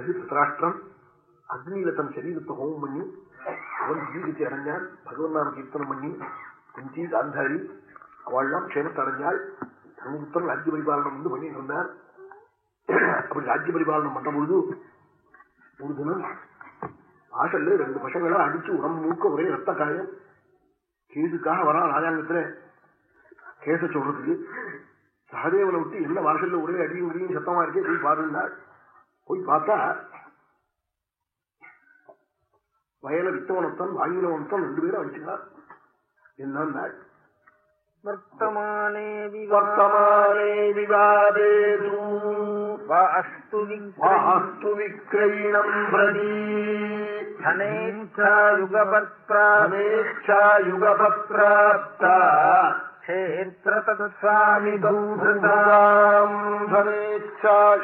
பிறகு திருத்தராஷ்டிரம் அக்னியில தன் சரீரத்தை ஹோமம் பண்ணி அவன் ஜீவித்து அடைஞ்சான் பகவன் நாம கீர்த்தனம் பண்ணி குந்தி காந்தாரி அவள்லாம் க்ஷேமத்தை அடைஞ்சாள் தர்மபுத்திரன் ராஜ்ய பரிபாலனம் வந்து பண்ணிட்டு இருந்தார் அப்படி ராஜ்ய பரிபாலனம் பண்ற பொழுது ஒரு தினம் வாசல்ல ரெண்டு பசங்களை அடிச்சு உடம்பு மூக்க ஒரே ரத்த காயம். கேதுக்காக வரா ராஜாங்கத்துல கேச சொல்றதுக்கு. சகதேவனை விட்டு என்ன வாசல்ல ஒரே அடியும் அடியும் சத்தமா இருக்கே போய் பாருந்தாள் போய் பார்த்தா வயல வித்தவனத்தான் வாங்கினவனத்தான் ரெண்டு பேரும் அடிச்சுக்கலாம் என்ன வர்த்தமானே விவர்த்தமானே விவாதே வாஸ்து விக்ரயிணம் பிரதி. क्षेत्रतत्स्वामि ம்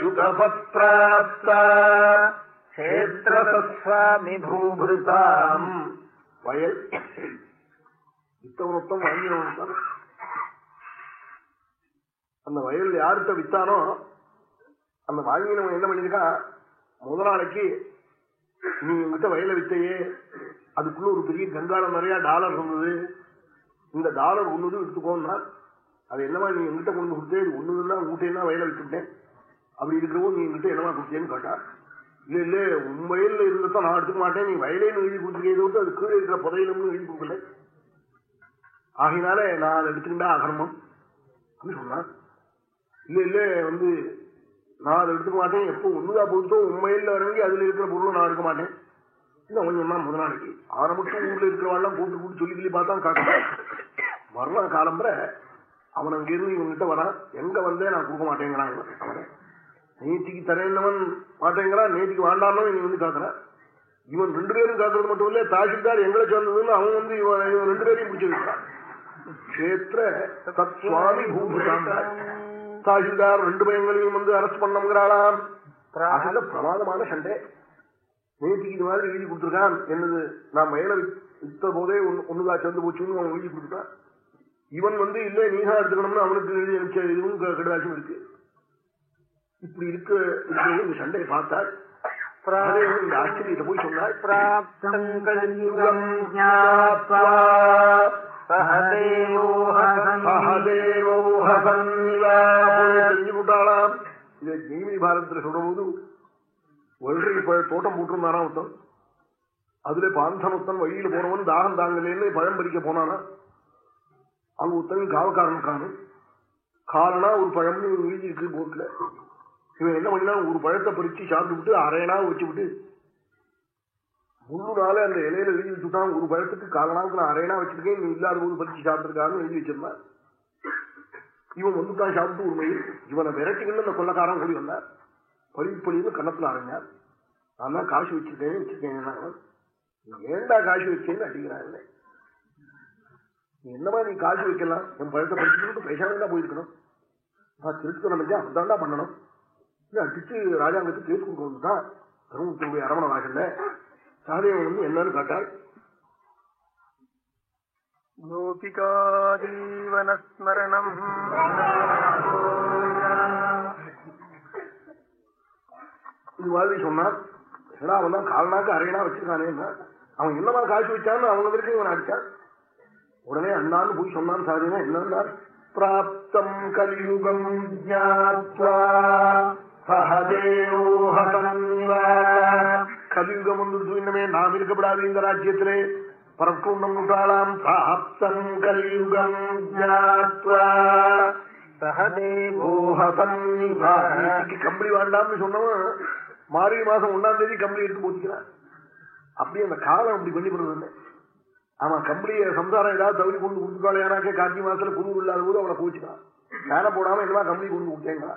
யுகபத்ராப்தா क्षेत्रतत्स्वामि பூபிருதாம் வயல் வித்தவனத்தம் வாங்கினவனத்தான் அந்த வயல் யார்கிட்ட வித்தானோ அந்த வாங்கினவன் என்ன பண்ணிருக்கான் முத நாளைக்கு நீ என்கிட்ட வயல வித்தையே அதுக்குள்ள ஒரு பெரிய கங்காளம் நிறைய டாலர் இருந்தது இந்த டாலர் ஒண்ணுது எடுத்துக்கோன்னா அது என்னமா நீ எங்கிட்ட கொண்டு கொடுத்தே இது ஒண்ணுதுன்னா ஊட்டையெல்லாம் வயல விட்டுட்டேன். அப்படி இருக்கிறவோ நீ எங்கிட்ட என்னமா கொடுத்தேன்னு கேட்டா இல்ல இல்ல உன் வயல்ல நான் எடுத்துக்க மாட்டேன். நீ வயலேன்னு எழுதி கொடுத்துருக்கே விட்டு அது கீழே இருக்கிற புதையிலும்னு எழுதி கொடுக்கல. ஆகினால நான் அதை எடுத்துக்கிட்டா அகர்மம். அப்படின்னு சொன்னான் இல்ல இல்ல வந்து நான் அதை எடுத்துக்க மாட்டேன். எப்போ ஒண்ணுதா பொறுத்தோ உண்மையில இறங்கி அதுல இருக்கிற பொருளும் நான் எடுக்க மாட்டேன். இல்ல கொஞ்சமா முத நாளைக்கு ஆரம்பிச்சு ஊர்ல இருக்கிறவாள்லாம் கூட்டு கூட்டு சொல்லி சொல்லி பார்த்தா காட்டுறேன் மறுநாள் காலம்புற அவன் அங்க இருந்து இவங்கிட்ட வரான் எங்க வந்தே நான் கொடுக்க மாட்டேங்கிறான் அவனை நேத்திக்கு தரேன்னவன் மாட்டேங்கிறான் நேத்திக்கு வாண்டானோ இவன் வந்து காக்குறான் இவன் ரெண்டு பேரும் காக்குறது மட்டும் இல்ல தாசில்தார் எங்களை சேர்ந்ததுன்னு அவன் வந்து இவன் இவன் ரெண்டு பேரையும் பிடிச்சிருக்கான் கஷேத்திர தத்வாமி பூபுதாம் தாசில்தார் ரெண்டு பையங்களையும் வந்து அரெஸ்ட் பண்ணங்கிறாளாம் பிரமாதமான சண்டை. நேற்றுக்கு இது மாதிரி எழுதி கொடுத்துருக்கான் என்னது? நான் வயல வித்த போதே ஒண்ணுதா சேர்ந்து போச்சுன்னு அவன் எழுதி கொடுத்துட்டான் இவன் வந்து இல்ல நீதான் எடுத்துக்கணும்னு அவனுக்கு எழுதி அனுப்பிச்ச இதுவும் கடுதாச்சும் இருக்கு. இப்படி இருக்க இந்த சண்டையை பார்த்தாள் ஆச்சரியத்தை போய் சொன்னார். தெரிஞ்சு போட்டாளாம் இதை ஜெய்மி பாரதத்தில் சொல்ற போது ஒன்றரை தோட்டம் போட்டிருந்தானா ஒருத்தன் அதுல பாந்தமுத்தன் வழியில் போனவன் தாகம் தாங்கலேன்னு பழம் பறிக்க போனானா? அங்க ஒருத்தன் காவக்காரன் காணும். காலனா ஒரு பழம்னு ஒரு வீதி இருக்கு கோட்டில். இவன் என்ன பண்ணினா ஒரு பழத்தை பறிச்சு சாப்பிட்டு விட்டு அரையனா வச்சு விட்டு முழு நாளே அந்த இலையில எழுதி வச்சுட்டான். ஒரு பழத்துக்கு காலனாவுக்கு நான் அரையனா வச்சிருக்கேன். இவன் இல்லாத போது பறிச்சு சாப்பிட்டுருக்கான்னு எழுதி வச்சிருந்தான். இவன் வந்துட்டான் சாப்பிட்டு ஒரு மயில் இவனை விரட்டிங்கன்னு அந்த கொள்ளக்காரன் கூடி வந்தான். பழி பொழிவு கண்ணத்துல அரைஞ்சார் நான் தான் காசு வச்சிருக்கேன் வச்சிருக்கேன் ஏண்டா காசு வச்சேன்னு அடிக்கிறாங்க என்னமா நீ காசு வைக்கலாம்? என் பழத்தை படிச்சுட்டு பேசாம போயிருக்கணும். நான் திருட்டுத்தனம் வச்சா தான் பண்ணணும். அடிச்சு ராஜாங்கத்துக்கு கேஸ் கொடுக்கணும் தான் தருமபுரத்துடைய அரவணை வாசல்ல. சகதேவன் வந்து என்னன்னு கேட்டாள் ஸ்மரணம் இது மாதிரி சொன்னான் ஏன்னா அவன் தான் கால்னாக்கு அரையனா வச்சிருக்கானே அவன் என்னமா காசு வச்சான்னு அவங்க வரைக்கும் இவன் அடிச்சான். உடனே அண்ணான்னு போய் சொன்னான் சாரினா என்னன்னா பிராப்தம் கலியுகம் கலியுகம் வந்து இன்னமே நாம் இருக்கப்படாது இந்த ராஜ்யத்திலே. பரப்புண்டம் விட்டாளாம் பிராப்தம் கலியுகம் கம்பளி வேண்டாம்னு சொன்னவன் மார்கழி மாசம் ஒன்னாம் தேதி கம்பளி எடுத்து போச்சுக்கிறான் அப்படி அந்த காலம் அப்படி பண்ணி பண்ணுறது ஆமா கம்பளிய சம்சாரம் ஏதாவது தவறி கொண்டு கொடுத்துட்டாலேனாக்கே கார்த்திகை மாசத்துல குரு இல்லாத போது அவளை போச்சுக்கிறான் வேலை போடாம என்னமா கம்பளி கொண்டு கொடுத்தேங்களா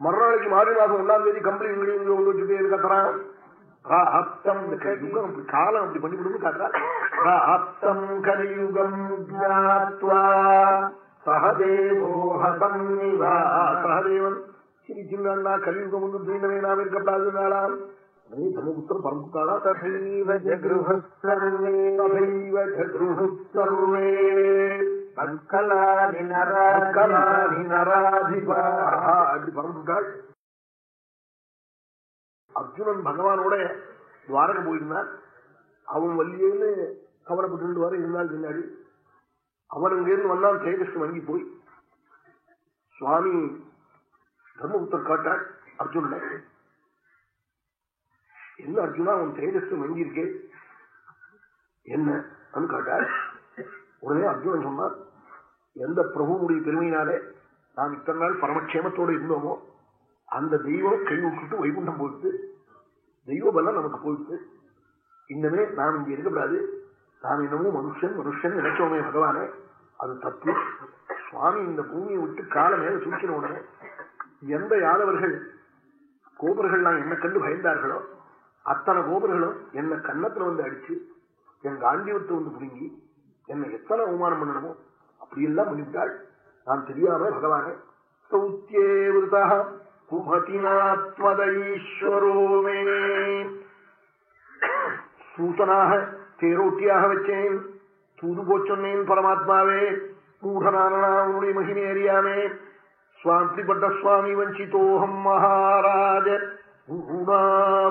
மறுநாளைக்கு மார்கழி மாசம் ஒன்னாம் தேதி கம்பளி கொண்டு வச்சுட்டு கத்துறான் காலம் அப்படி பண்ணி கொடுத்து காட்டுறான் கலியுகம் சகதேவன் சிரிச்சிருந்தா கலியுகம் வந்து தீண்டமே நாம் இருக்கப்படாதுனாலாம் தர்மபுத்திரம் பரம்புக்காளா ததைவ ஜகிருஹே சர்வே அப்படி பரம்புக்காள் அர்ஜுனன் பகவானோட துவாரக போயிருந்தான் அவன் வல்லியேன்னு கவலைப்பட்டு வர இருந்தால் பின்னாடி. அவன் இங்கிருந்து வந்தான் தேஜஸ் வங்கி போய். சுவாமி பிரம்மபுத்தர் காட்டார் அர்ஜுன என்ன அர்ஜுனா உன் தேஜஸ் வங்கி இருக்கே என்ன காட்டாள் உடனே அர்ஜுனன் சொன்னான் எந்த பிரபுடைய பெருமையினாலே நாம் இத்தனை நாள் பரமக்ஷேமத்தோடு இருந்தோமோ அந்த தெய்வம் கை விட்டுட்டு வைகுண்டம் போயிட்டு தெய்வ பலம் நமக்கு போயிட்டு இன்னமே நாம் இங்க இருக்கக்கூடாது. நாம் இன்னமும் மனுஷன் மனுஷன் நினைச்சோமே பகவானே. அது தப்பு. சுவாமி இந்த பூமியை விட்டு கால மேல உடனே எந்த யாதவர்கள் கோபர்கள்லாம் என்ன கண்டு பயந்தார்களோ அத்தனை கோபர்களும் என்ன கன்னத்துல வந்து அடிச்சு என் காண்டியத்தை வந்து புடுங்கி என்னை எத்தனை அவமானம் பண்ணணுமோ அப்படியெல்லாம் முடிந்தாள் நான் தெரியாம பகவானே சௌத்தியே விருதா சூசனாக தேரோட்டியாக வச்சேன் தூது போச்சொன்னேன் பரமாத்மாவே மூடனானனுடைய மகிமை அறியாமே சுவாமிப்பட்ட சுவாமி வஞ்சிதோஹம் மகாராஜ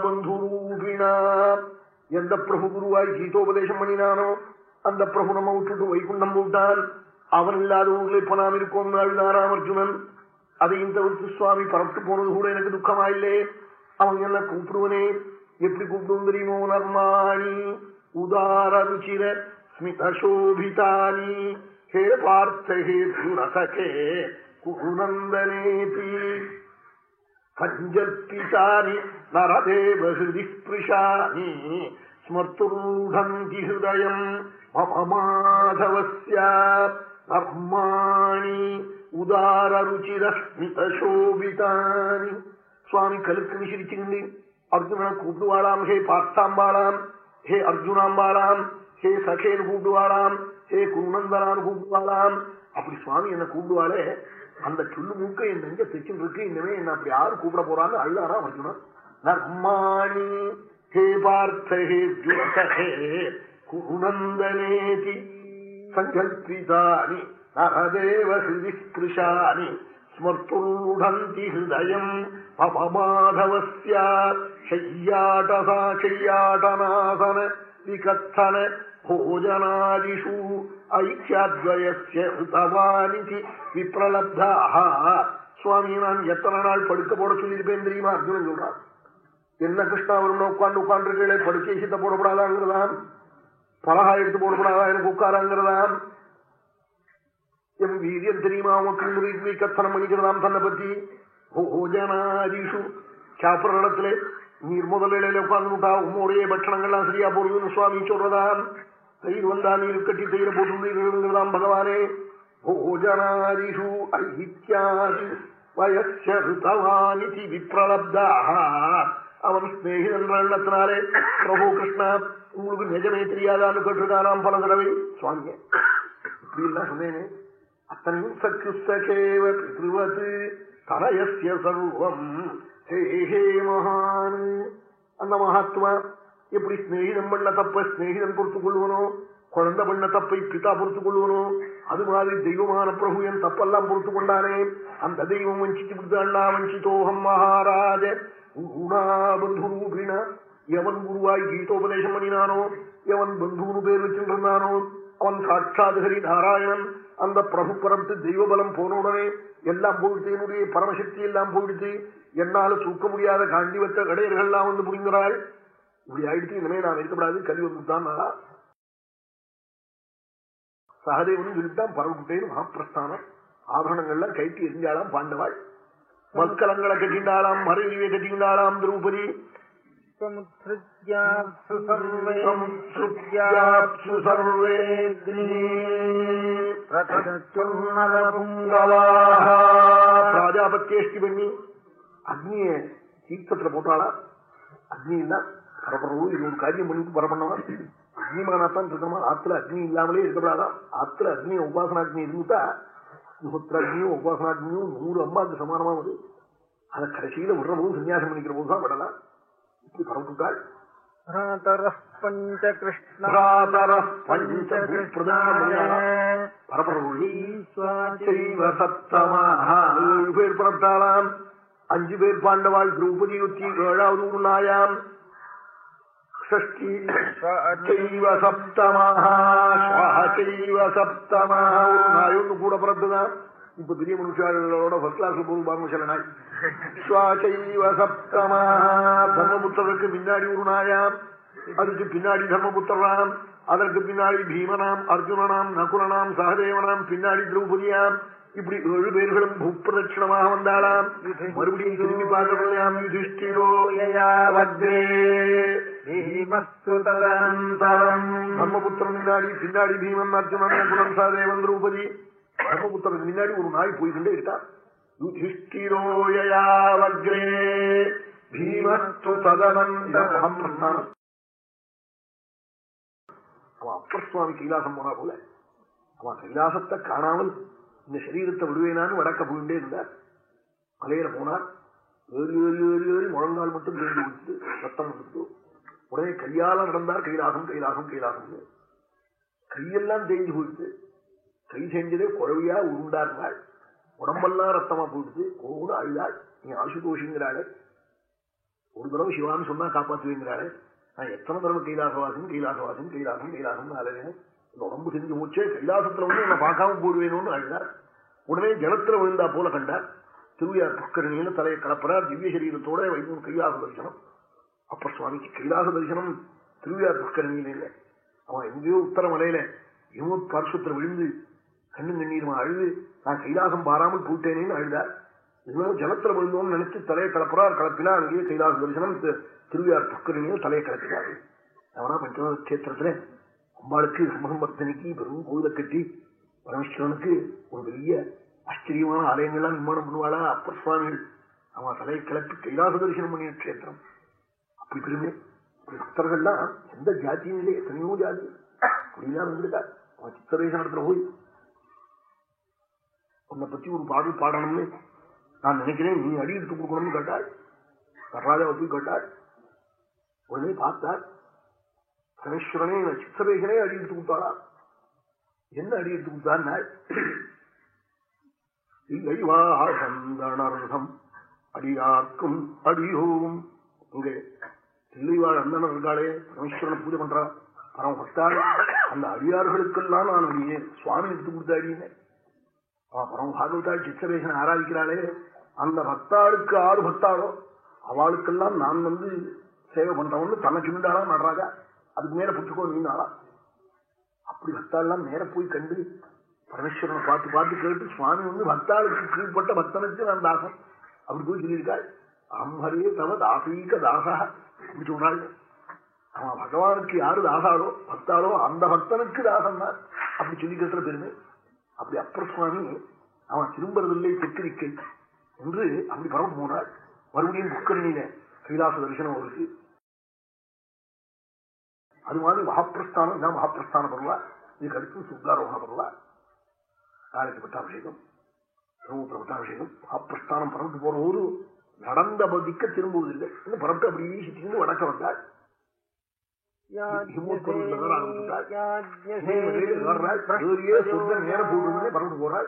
பந்துரூபிணா எந்த பிரபு குருவாய் கீதோபதேசம் பண்ணினானோ அந்த பிரபு நம்ம விட்டுட்டு வைகுண்டம் போட்டான் அவன் இல்லாத ஊர்ல இப்ப நாம் இருக்கோம் நாராம் அர்ஜுனன் அதையும் தவிர்த்து சுவாமி பரப்பிட்டு போனது கூட எனக்கு துக்கமா இல்லே அவன் என்ன கூப்பிடுவனே? எப்படி கூப்பிடுவோம் தெரியுமோ நர்மாணி உதார ருச்சிர ஸ்மிதசோபிதானி. ஹே பார்த்த ஹே துரசகே குருநந்தனேபி பஞ்சற்பிதானி நரதேவ ஹிருதி ஸ்பிருஷானி ஸ்மர்த்துருடந்தி ஹிருதயம் மம மாதவஸ்ய நர்மாணி உதார ருச்சிரஸ்மிதசோபிதானி சுவாமி கழுத்து விசிரிச்சுக்கிண்டு அர்ஜுனனை கூப்பிடுவாளாம் ஹே பார்த்தாம்பாளாம் ஹே அர்ஜுனாம்பாளாம் ஹே சகேன்னு கூப்பிடுவாளாம் ஹே குருநந்தனான்னு கூப்பிடுவாளாம் அப்படி சுவாமி என்ன கூப்பிடுவாளே அந்த சொல்லு மூக்க என் நெஞ்ச தைச்சுட்டு இருக்கு இனிமே என்ன அப்படி யாரு கூப்பிட போறான்னு அல்லாரா அர்ஜுனன் நர்மாணி ஹே பார்த்த ஹே குருநந்தனேதி சங்கல்பிதானி நகதேவ ஹிருதி ஸ்மர்த்துடந்தி ஹிருதயம் பவமாதவஸ்ய ஷையாட்டசா ஷையாட்டநாசன விகத்தன भोजनादिषु ஐக்கியாத்வயஸ்ய ஹிருதவானிதி விப்ரலப்தாக சுவாமி நான் எத்தனை நாள் படுக்க போட சொல்லியிருப்பேன் தெரியுமா அர்ஜுனன் சொல்றான் என்ன கிருஷ்ணா வரும்னா உட்காந்து உட்காந்துருக்கே படுக்கை சீத்த போடப்படாதாங்கிறதாம் பலகா எடுத்து போடப்படாதா எனக்கு உட்காராங்கிறதாம் என் வீரியம் தெரியுமா உனக்கு கத்தனம் பண்ணிக்கிறதாம் தன்னை பத்தி போஜனாதிஷு சாப்பிடத்துல நீர் முதல் இலையில உட்கார்ந்துட்டா உம்முடைய பட்சணங்கள்லாம் சரியா போடுதுன்னு சுவாமி சொல்றதாம் தயிர் வந்தா நீர் கட்டி தயிர போட்டுதாம் பகவானே போஜனாதிஷு ஐஹித்யாதி வயசவானிதி விப்ரலப்தாக அவன் ஸ்நேகிதன் எண்ணத்தினாலே பிரபு கிருஷ்ணா உங்களுக்கு நிஜமே தெரியாதான்னு கேட்டிருக்காராம் பல தடவை சுவாமிய இப்படி எல்லாம் சொன்னேனே அத்தனையும் சச்சுசகேவ பித்ருவது தனயசிய சர்வம் ஹே மகான் அந்த மகாத்மா எப்படி ஸ்நேகிதம் பண்ண தப்ப ஸ்நேகிதன் பொறுத்துக் கொள்வனோ? குழந்தை பண்ண தப்பை பிதா பொறுத்துக் கொள்வனோ? அது மாதிரி தெய்வமான பிரபு என் தப்பெல்லாம் பொறுத்து கொண்டானே. அந்த தெய்வம் வஞ்சிச்சு விடுதாண்டா வஞ்சித்தோகம் மகாராஜ பந்துரூபிண எவன் குருவாய் கீதோபதேசம் பண்ணினானோ? எவன் பந்துன்னு பேர் வச்சிருந்தானோ அவன் சாட்சாத் நாராயணன். அந்த பிரபு பரத்து தெய்வபலம் போன உடனே எல்லாம் போயிடுத்து என்னுடைய பரமசக்தி எல்லாம் போயிடுச்சு. என்னால தூக்க முடியாத காண்டி வச்ச கடையர்கள்லாம் வந்து புரிங்கிறாள் இப்படி ஆயிடுச்சு இனிமே நான் இருக்கப்படாது கல்வி வந்துட்டான் சகதேவன் சொல்லிட்டான் பரவக்குட்டேன்னு மகாபிரஸ்தானம் ஆபரணங்கள்லாம் கைட்டி எரிஞ்சாலாம் பாண்டவாள். மத்கலங்களை கட்டிண்டாளாம் மறைவியை கட்டிண்டாளாம் திரௌபதி. ராஜாபத்தியேஷ்டி பண்ணி அக்னிய தீர்த்தத்துல போட்டாளா அக்னி இல்ல பரபரவோ இது ஒரு காரியம் பண்ணிட்டு பரப்பண்ணவா அக்னிமானாத்தான் இருக்கணுமா ஆத்துல அக்னி இல்லாமலே இருக்கக்கூடாதான் ஆத்துல அக்னி உபாசனாக்னி இருந்துட்டா முகத்திராக்னியும் உபாசனாக்னியும் நூறு அம்பாக்கு சமானமா வருது அதை கடைசியில விடுற போது சன்னியாசம் பண்ணிக்கிற போது தான் விடலாம். இப்படி பரப்புட்டாள். பேர் புறப்பட்டாளாம் அஞ்சு பேர் பாண்டவாள் திரௌபதி ஒத்தி ஏழாவது நாயாம். ஷஷ்டி சைவ சப்தமாக சைவ ஒரு நாயொன்னு கூட பிறந்துதான் இப்ப பெரிய மனுஷாளர்களோட ஃபர்ஸ்ட் கிளாஸ் போகும் பாருங்க சில நாய் ஸ்வாசைவ சப்தமாக தர்மபுத்திரருக்கு பின்னாடி ஒரு நாயாம் அதுக்கு பின்னாடி தர்மபுத்திராம் அதற்கு பின்னாடி பீமனாம் அர்ஜுனனாம் நகுலனாம் சகதேவனாம் பின்னாடி திரௌபதியாம் இப்படி ஏழு பேர்களும் பூப்பிரதட்சிணமாக வந்தாளாம். மறுபடியும் திரும்பி பார்க்கலாம் யுதிஷ்டிரோ பிரம்மபுத்திரன் முன்னாடி பின்னாடி பீமன் அர்ஜுனன் குணம் சாதேவன் திரௌபதி. பிரம்மபுத்திரனுக்கு முன்னாடி ஒரு நாய் போய்கிட்டே இருக்கான் யுதிஷ்டிரோயாவக்ரே பீமஸ்து ததனந்தம் அவன் அப்பர் சுவாமி கைலாசம் போனா போல. அவன் கைலாசத்தை காணாமல் இந்த சரீரத்தை விடுவேனான்னு வடக்க போயிட்டே இருந்தார் மலையில போனார் ஏறி ஏறி ஏறி ஏறி முழங்கால் மட்டும் தேங்கி கொடுத்து ரத்தம் கொடுத்து உடனே கையால நடந்தார் கைலாகம் கைலாசம் கைலாசம் கையெல்லாம் தேஞ்சு போயிட்டு கை செஞ்சதே குறவையா உருண்டாருந்தாள் உடம்பெல்லாம் ரத்தமா போயிடுது. கோடு அழுதாள். நீ ஆசுதோஷிங்கிறாளே ஒரு தடவை சிவான்னு சொன்னா காப்பாத்துவேங்கிறாளே. நான் எத்தனை தடவை கைலாசவாசன் கைலாசவாசன் கைலாசம் கைலாசம் அலைவேன் உடம்பு செஞ்சு மூச்சே கைலாசத்துல வந்து என்ன பார்க்காம போடுவேணும்னு அழுதார் உடனே ஜலத்துல விழுந்தா போல கண்டார் திருவியார் புஷ்கரணியில தலையை கலப்புறார் திவ்ய சரீரத்தோட வைக்கும் கைலாச தரிசனம். அப்ப சுவாமிக்கு கைலாச தரிசனம் திருவியார் புஷ்கரணியில இல்லை அவன் எங்கேயோ உத்தர எவ்வளோ யமுத் விழுந்து கண்ணு கண்ணீருமா அழுது நான் கைலாசம் பாராமல் போட்டேனேன்னு அழுதார் இன்னும் ஜலத்துல விழுந்தோம்னு நினைச்சு தலையை கலப்புறார் கலப்பினா அங்கேயே கைலாச தரிசனம் திருவியார் புஷ்கரணியில் தலையை கலப்பினார். அவனா பஞ்சம கஷேத்திரத்துல அம்பாளுக்கு சமசம்பர்த்தனைக்கு பெரும் கோயிலை கட்டி பரமேஸ்வரனுக்கு ஒரு பெரிய ஆச்சரியமான ஆலயங்கள்லாம் நிர்மாணம் பண்ணுவாளா? அப்பர் சுவாமிகள். அவன் தலையை கிளப்பி கைலாச தரிசனம் பண்ணிய கஷேத்திரம். அப்படி பெருமை பக்தர்கள்லாம் எந்த ஜாத்தியும் இல்லை எத்தனையோ ஜாதி. அப்படிலாம் வந்துருக்கா அவன் சித்தரேச போய் உன்னை பத்தி ஒரு பாடல் பாடணும்னு நான் நினைக்கிறேன். நீ அடி எடுத்து கொடுக்கணும்னு கேட்டாள். நடராஜாவை போய் கேட்டாள். உடனே பார்த்தார் பரமேஸ்வரனே சித்தரேசனே அடி எடுத்து கொடுத்தாளா என்ன அடி எடுத்து கொடுத்தாள் இல்லைவாசந்தனர்தம் அடியார்க்கும் அடியோம் இங்க தில்லைவாழ் அந்தனர் இருக்காளே பரமேஸ்வரனை பூஜை பண்றா பரம பக்தாள் அந்த அடியார்களுக்கெல்லாம் நான் அடியே சுவாமி எடுத்து கொடுத்த அடியேன் பரம பாகவதாள் சித்தரேகனை ஆராதிக்கிறாளே. அந்த பக்தாளுக்கு ஆறு பக்தாளோ அவளுக்கெல்லாம் நான் வந்து சேவை பண்றவன்னு தன்னை சொல்லிட்டாளா நடராஜா அதுக்கு மேல புச்சுக்கோ நீனாளா அப்படி பக்தாள்லாம் நேர போய் கண்டு பரமேஸ்வரனை பார்த்து பார்த்து கேட்டு சுவாமி வந்து பக்தாளுக்கு கீழ்பட்ட பக்தனுக்கு நான் தாசம் அப்படி போய் சொல்லியிருக்காள். அம்பரே தவ தாசீக தாசா. அப்படி சொல்றாள். அவன் பகவானுக்கு யாரு தாசாலோ பக்தாலோ அந்த பக்தனுக்கு தாசம் தான் அப்படி சொல்லிக்கிறதுல பெருமை. அப்படி அப்புறம் சுவாமி அவன் திரும்புறதில்லை தெற்கிரிக்கை என்று அப்படி பரவ போனாள். மறுபடியும் புக்கணியில கைலாச தரிசனம் அவருக்கு அது மாதிரி மகாபிரஸ்தானம் இதான் மகாபிரஸ்தான பருவா இதுக்கு அடுத்து சுத்தாரோகண பருவா நாளைக்கு பட்டாபிஷேகம் பிரம்மபுத்திர பட்டாபிஷேகம் மகாபிரஸ்தானம் பறந்து போற போது நடந்த பதிக்க திரும்புவதில்லை. இன்னும் பரப்பிட்டு அப்படியே சுற்றி வடக்க வந்தாள். பறந்து போறாள்.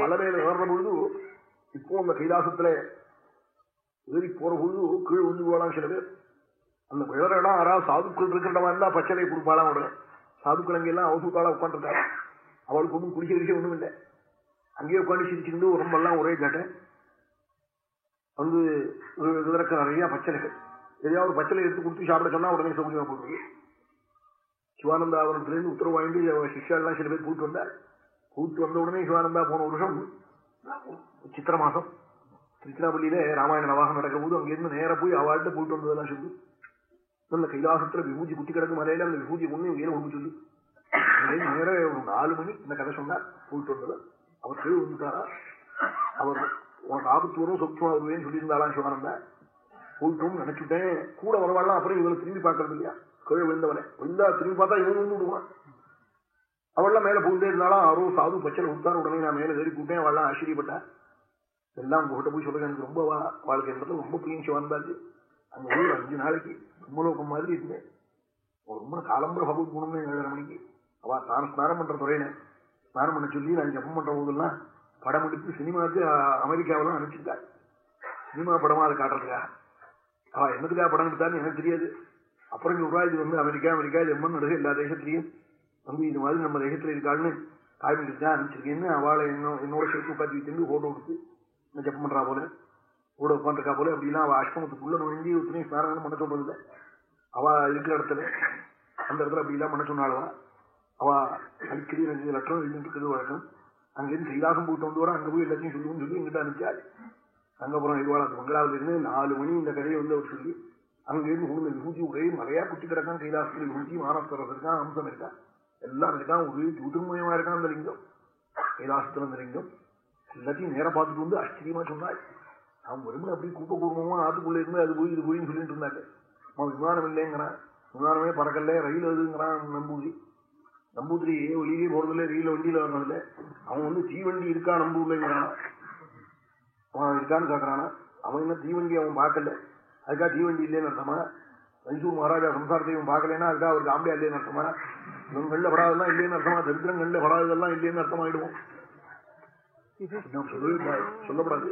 மலை மேல ஏறுற பொழுது இப்போ அந்த கைலாசத்துல ஏறி போற பொழுது கீழ் வந்து போகலாம் சில பேர். அந்த விழற இடம் யாராவது சாதுக்கள் இருக்கிற மாதிரி தான் பச்சளை கொடுப்பாளாம் உடனே சாதுக்கள் அங்கெல்லாம் அவசூத்தாளா உட்காந்துருக்காங்க அவளுக்கு ஒன்றும் குடிக்க விஷயம் ஒண்ணும் இல்லை. அங்கேயே உட்காந்து சிரிச்சுட்டு உடம்பெல்லாம் ஒரே கேட்ட வந்து இதற்கு நிறைய பச்சளைகள் எதையாவது ஒரு பச்சளை எடுத்து கொடுத்து சாப்பிட சொன்னா உடனே சௌகரியமா போடுறது சிவானந்தாபுரத்திலிருந்து உத்தரவு வாங்கி சிஷ்யாலாம் சில பேர் கூட்டு வந்தார். கூட்டு வந்த உடனே சிவானந்தா போன வருஷம் சித்திர மாசம் திருச்சிராப்பள்ளியில ராமாயண நவாகம் நடக்கும் போது அங்கிருந்து நேர போய் அவள்கிட்ட போயிட்டு வந்ததெல்லாம் சொல்லு. நல்ல கைலாசத்துல விபூஜி குத்தி கிடக்கு மலையில அந்த விபூஜி ஒண்ணு இங்கே ஒண்ணு சொல்லு. நேரம் ஒரு நாலு மணி இந்த கதை சொன்னார் போயிட்டு வந்தது. அவர் கீழ் வந்துட்டாரா அவர் உனக்கு ஆபத்து வரும் சொத்துவா வருவேன்னு சொல்லியிருந்தாலாம் சிவானந்தா? போயிட்டோம் நினைச்சுட்டேன். கூட வரவாள்லாம் அப்புறம் இவங்களை திரும்பி பார்க்கறது இல்லையா? கீழே விழுந்தவனே. விழுந்தா திரும்பி பார்த்தா இவன் விழுந்து விடுவான். அவள்லாம் மேல போயிட்டே இருந்தாலும் ஆரோ சாது பச்சனை விட்டார் உடனே நான் மேல ஏறி கூட்டேன் அவள்லாம் ஆச்சரியப்பட்டா எல்லாம் உங்ககிட்ட போய் சொல்லுங்க. எனக்கு ரொம்ப வாழ்க்கை இடத்துல ரொம்ப பிரியம் சிவானந்தாச்சு அங்க ஊர் அஞ்சு நாளைக்கு பிரம்மலோகம் மாதிரி இருந்தேன். ரொம்ப காலம்புற பகவத் குணம்னு ஏழரை மணிக்கு. அவ தான் ஸ்நானம் பண்ற துறையில. ஸ்நானம் பண்ண சொல்லி நான் ஜப்பம் பண்ற போதெல்லாம் படம் எடுத்து சினிமாவுக்கு அமெரிக்காவெல்லாம் அனுப்பிச்சிருக்காள். சினிமா படமா அதை காட்டுறதுக்காக. அவ என்னதுக்காக படம் எடுத்தான்னு எனக்கு தெரியாது. அப்புறம் சொல்றா இது வந்து அமெரிக்கா அமெரிக்கா ஜெர்மன் நடுக எல்லா தேசத்திலையும். வந்து இது மாதிரி நம்ம தேசத்துல இருக்காள்னு காய்மிட்டு அனுப்பிச்சிருக்கேன்னு அவளை என்னோட சேர்த்து உட்காந்து வச்சிருந்து போட்டோ கொடுத்து நான் ஜப்பம் பண்றா போல ஓட உட்காந்துருக்கா போல அப்படின்னா அவள் அஷ்டமத்துக்குள்ள நுழைஞ்சி ஒத்துணை ஸ்நானம் பண்ண சொல்றதில்ல. அவ இருக்கிற இடத்துல அந்த இடத்துல அப்படி பண்ண சொன்னாளவா. அவ அடிக்கடி எனக்கு லட்சம் எழுதிட்டு வழக்கம். அங்கிருந்து கைலாசம் போட்டு வந்து வர அங்க போய் எல்லாத்தையும் சொல்லுவோம்னு சொல்லி எங்கிட்ட அனுப்பிச்சாரு அங்கப்புறம் இதுவாளத்து மங்களாவில் மங்களாவிலிருந்து நாலு மணி இந்த கடையை வந்து அவர் சொல்லி அங்கிருந்து உங்க விபூதி ஒரே மலையா குட்டி கிடக்கான் கைலாசத்தில் விபூதி மானஸ்தரம் இருக்கான் அம்சம் இருக்கான். எல்லாம் இருக்கான் ஒரே ஜோதிர்மயமா இருக்கான் அந்த லிங்கம். கைலாசத்துல அந்த லிங்கம். எல்லாத்தையும் நேரம் பார்த்துட்டு வந்து ஆச்சரியமா சொன்னாள். அவன் வரும்போது அப்படி கூப்ப கூர்மமா ஆத்துக்குள்ள இருந்து அது போய் இது போயின்னு சொல்லிட்டு இருந்தாங்க. அவன் விமானம் இல்லைங்கிறான். விமானமே பறக்கல ரயில் அதுங்கிறான் நம்பூதிரி. நம்பூதிரி வெளியிலே போறதில்ல ரயில் வண்டியில வர்றதில்ல. அவன் வந்து தீவண்டி இருக்கா நம்பூர்லங்கிறான். அவன் இருக்கான்னு கேட்கறானா அவன் என்ன தீவண்டி அவன் பார்க்கல. அதுக்காக தீவண்டி இல்லைன்னு அர்த்தமா? மைசூர் மகாராஜா சம்சாரத்தை இவன் பார்க்கலன்னா அதுக்காக அவருக்கு ஆம்பியா இல்லைன்னு அர்த்தமா? இவன் கண்ணில் படாதெல்லாம் இல்லைன்னு அர்த்தமா? தரித்திரம் கண்ணில் படாததெல்லாம் இல்லைன்னு அர்த்தமாயிடுவோம். சொல்லப்படாது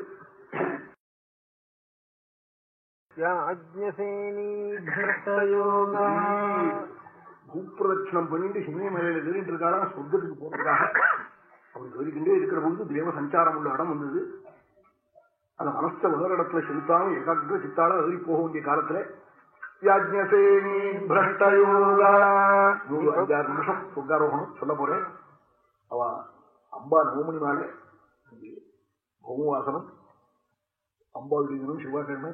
பூப்பிரதட்சணம் பண்ணிட்டு சின்ன மலையில ஏறிட்டு இருக்காளா சொர்க்கத்துக்கு போறதுக்காக. அப்படி ஏறிக்கிட்டே இருக்கிற பொழுது தேவ சஞ்சாரம் உள்ள இடம் வந்தது. அந்த மனச வேற இடத்துல செலுத்தாம ஏகாகிர சித்தால ஏறி போக வேண்டிய காலத்துல யாஜ்ஞசேனி பிரஷ்டயோகா நூறு அஞ்சாறு நிமிஷம் சொர்க்காரோகணம் சொல்ல போறேன் அவ அம்பா நவமணி மாலை பௌமவாசனம் அம்பாவுடைய தினம் செவ்வாய்க்கிழமை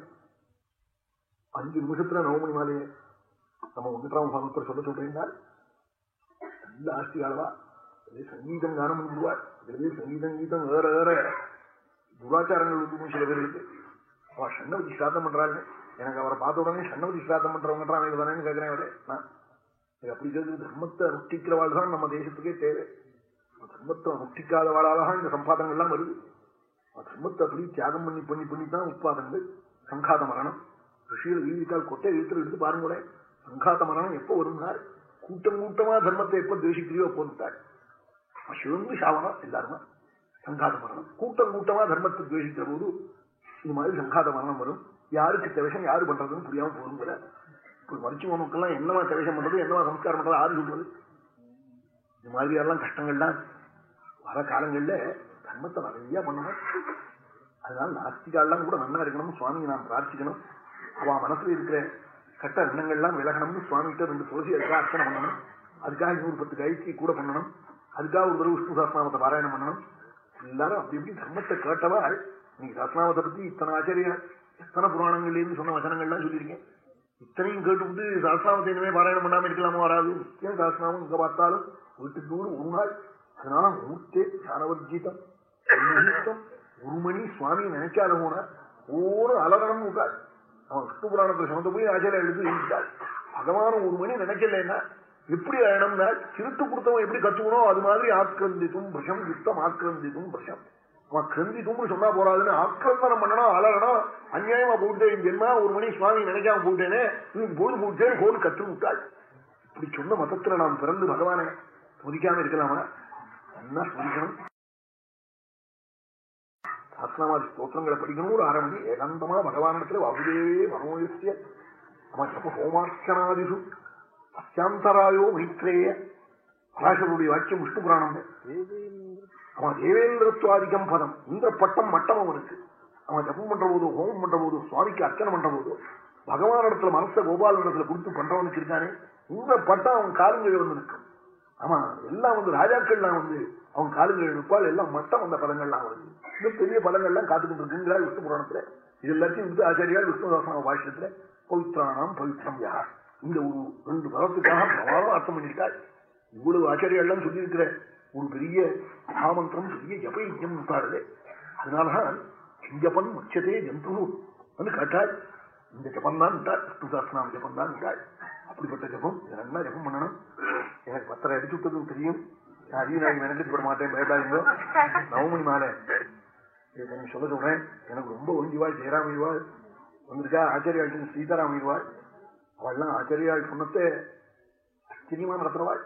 அஞ்சு நிமிஷத்துல நவமணி மாலையை நம்ம ஒன்றாம் சாமத்தில் சொல்ல சொல்றீங்கன்னா நல்ல ஆஸ்தி ஆளவா சங்கீதம் கானம் பண்ணுவார் சங்கீதம் கீதம் வேற வேற துராச்சாரங்கள் உண்டு சில பேருக்கு அவ சண்ணவதி ஸ்ராத்தம் பண்றாங்க எனக்கு அவரை பார்த்த உடனே சண்ணவதி ஸ்ராத்தம் பண்றவங்க தானே கேட்கிறேன் அவரே நான் அப்படி கேட்குது தர்மத்தை அனுஷ்டிக்கிறவாள் தான் நம்ம தேசத்துக்கே தேவை தர்மத்தை அனுஷ்டிக்காதவாளாக இந்த சம்பாதங்கள்லாம் வருது தர்மத்தை அப்படி தியாகம் பண்ணி பண்ணி பண்ணி தான் உட்பாதங்கள் சங்காத மரணம் ரிஷியில் வீதிக்கால் கொட்டை இழுத்து எடுத்து பாருங்களேன் சங்காத மரணம் எப்போ வரும்னார் கூட்டம் கூட்டமா தர்மத்தை எப்ப துவேஷிக்கிறியோ போட்டாள் சிவந்து சாவனம் எல்லாருமே சங்காத மரணம் கூட்டம் கூட்டமா தர்மத்தை துவேஷிக்கிற போது இது மாதிரி சங்காத மரணம் வரும். யாருக்கு தேவசம் யாரு பண்றதுன்னு புரியாம போகும் போல. இப்போ மருத்துவனுக்கெல்லாம் என்னவா தேவசம் பண்றது என்னவா சம்ஸ்காரம் பண்றது யாரு சொல்றது? இது மாதிரி எல்லாம் கஷ்டங்கள்லாம் வர காலங்கள்ல தர்மத்தை நிறைய பண்ணணும். அதனால நாஸ்திகாலாம் கூட நன்னா இருக்கணும் சுவாமியை நாம் பிரார்த்திக்கணும். அவன் மனசுல இருக்கிற கட்ட எண்ணங்கள்லாம் விலகணும்னு சுவாமிகிட்ட ரெண்டு துளசி அதுக்காக அர்ச்சனை பண்ணணும். அதுக்காக இன்னொரு பத்து கைக்கு கூட பண்ணணும். அதுக்காக ஒரு தடவை விஷ்ணு சாஸ்திரநாமத்தை பாராயணம் பண்ணணும். எல்லாரும் அப்படி எப்படி தர்மத்தை கேட்டவாள் நீங்க சாஸ்திராமத்தை பத்தி இத்தனை ஆச்சரியா எத்தனை புராணங்கள்லேருந்து சொன்ன வசனங்கள்லாம் சொல்லியிருக்கேன் இத்தனையும் கேட்டுவிட்டு சாஸ்திராமத்தை இனிமே பாராயணம் பண்ணாம இருக்கலாமோ வராது. நித்தியம் சாஸ்திராமம் இங்க பார்த்தாலும் வீட்டுக்கு தூரம் ஒரு நாள் அதனால மூர்த்தே ஞானவர்ஜிதம் ஒரு மணி சுவாமி நினைக்காத போனா ஒரு அலரணம் விட்டாள் அவன் விஷ்ணு புராணத்தை சொந்த போய் ஆச்சாரிய எழுதி எழுதிட்டாள் பகவான் ஒரு மணி நினைக்கலன்னா எப்படி அயணம்னா திருட்டு கொடுத்தவன் எப்படி கத்துக்கணும்? அது மாதிரி ஆக்கிரந்தித்தும் பிரஷம் யுத்தம் ஆக்கிரந்தித்தும் பிரஷம் அவன் கிரந்தித்தும்னு சொன்னா போறாதுன்னு ஆக்கிரந்தனம் பண்ணணும் அலறனா அநியாயமா போட்டேன் ஜென்மா ஒரு மணி சுவாமி நினைக்காம போட்டேனே இன்னைக்கு பொழுது போட்டேன் கோல் கற்று விட்டாள் இப்படி சொன்ன மதத்துல நாம் பிறந்து பகவானை துதிக்காம இருக்கலாமா? என்ன ஸ்மரிக்கணும் சாஸ்திரமாதி ஸ்தோத்திரங்களை படிக்கணும் ஒரு அரை மணி. ஏகாந்தமா பகவானிடத்துல வாசுதேவே மனோயசிய அவன் தப்ப ஹோமார்ச்சனாதிசு? அத்தியாந்தராயோ மைத்ரேய? பராசருடைய வாக்கியம் விஷ்ணு புராணம். அவன் தேவேந்திரத்துவாதிகம் பதம். இந்த பட்டம் மட்டம் அவனுக்கு அவன் ஜப்பம் பண்ற போதோ ஹோமம் பண்ற போதோ சுவாமிக்கு அர்ச்சனை பண்ற போதோ பகவான் இடத்துல மனச கோபால் இடத்துல கொடுத்து பண்றவனுக்கு இருக்கானே இந்த பட்டம் அவன் காலுங்கள் வந்து நிற்கும். ஆமா எல்லாம் வந்து ராஜாக்கள்லாம் வந்து அவன் காலுங்கள் இருப்பாள் எல்லாம் மட்டம் அந்த பதங்கள்லாம் வருது இந்த பெரிய பதங்கள்லாம் காத்துக்கிட்டு இருக்குங்கிறார் விஷ்ணு புராணத்துல. இது எல்லாத்தையும் வந்து ஆச்சாரியால் விஷ்ணுதாசன பாஷ்யத்துல பவித்ராணாம் பவித்ரம் யார்? இந்த ஒரு ரெண்டு பதத்துக்காக பிரமாதம் அர்த்தம் பண்ணிட்டாள் இவ்வளவு ஆச்சரியெல்லாம் சொல்லியிருக்கிற ஒரு பெரிய மகாமந்திரம் பெரிய ஜபயஜம் விட்டாடுது அதனாலதான் ஜபன் முச்சதே ஜந்து கேட்டாள் இந்த ஜபம் தான் விட்டாள் விஷ்ணு சாஸ்திரம் ஜபம் தான் விட்டாள் அப்படிப்பட்ட ஜபம். என்ன ஜபம் பண்ணணும். எனக்கு பத்திரம் அடிச்சு விட்டதும் தெரியும். நான் அதிக நாள் போட மாட்டேன். பயப்படாதீங்க. நவமணி மாலை. சொல்ல சொல்றேன். எனக்கு ரொம்ப ஒஞ்சிவாள் ஜெயராமிழ்வாள் வந்திருக்கா. ஆச்சாரியாள் சீதாராமிழ்வாள் அவள்லாம் ஆச்சரியாள் சொன்னத்தை ஆச்சரியமா நடத்துறவாள்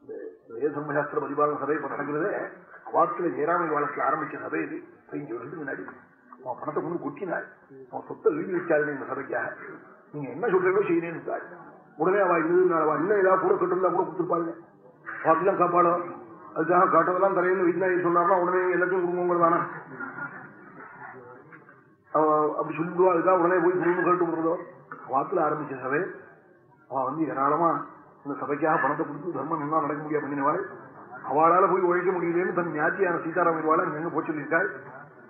இந்த வேதர்மசாஸ்திர பரிபாலன சபை நடக்கிறதே வாக்குல ஜெயராமன் காலத்துல ஆரம்பிச்ச சபை இது. பதினஞ்சு வருஷத்துக்கு முன்னாடி. அவன் பணத்தை கொண்டு கொட்டினாள். அவன் சொத்தை எழுதி வச்சாள் இந்த சபைக்காக. நீங்க என்ன சொல்றீங்களோ செய்யறேன்னு உடனே அவ இருந்தது அவ இன்னும் ஏதாவது கூட கட்டிருந்தா கூட கொடுத்துருப்பாள் அப்படிலாம் காப்பாடும் அதுக்காக காட்டதெல்லாம் தரையில விஜயாயி சொன்னார்னா உடனே எல்லாத்தையும் கொடுங்கோங்கிறதானா. அவ அப்படி சொல்லிடுவா அதுக்காக உடனே போய் குடும்பம் கேட்டு விடுறதோ. வாக்குல ஆரம்பிச்ச சபை அவன் வந்து ஏராளமா இந்த சபைக்காக பணத்தை கொடுத்து தர்மம் என்ன நடக்க முடியாது பண்ணினவாள். அவளால போய் உழைக்க முடியலன்னு தன் ஞாத்தியான சீதாராமன் வாழ எங்க போய் சொல்லியிருக்காள்.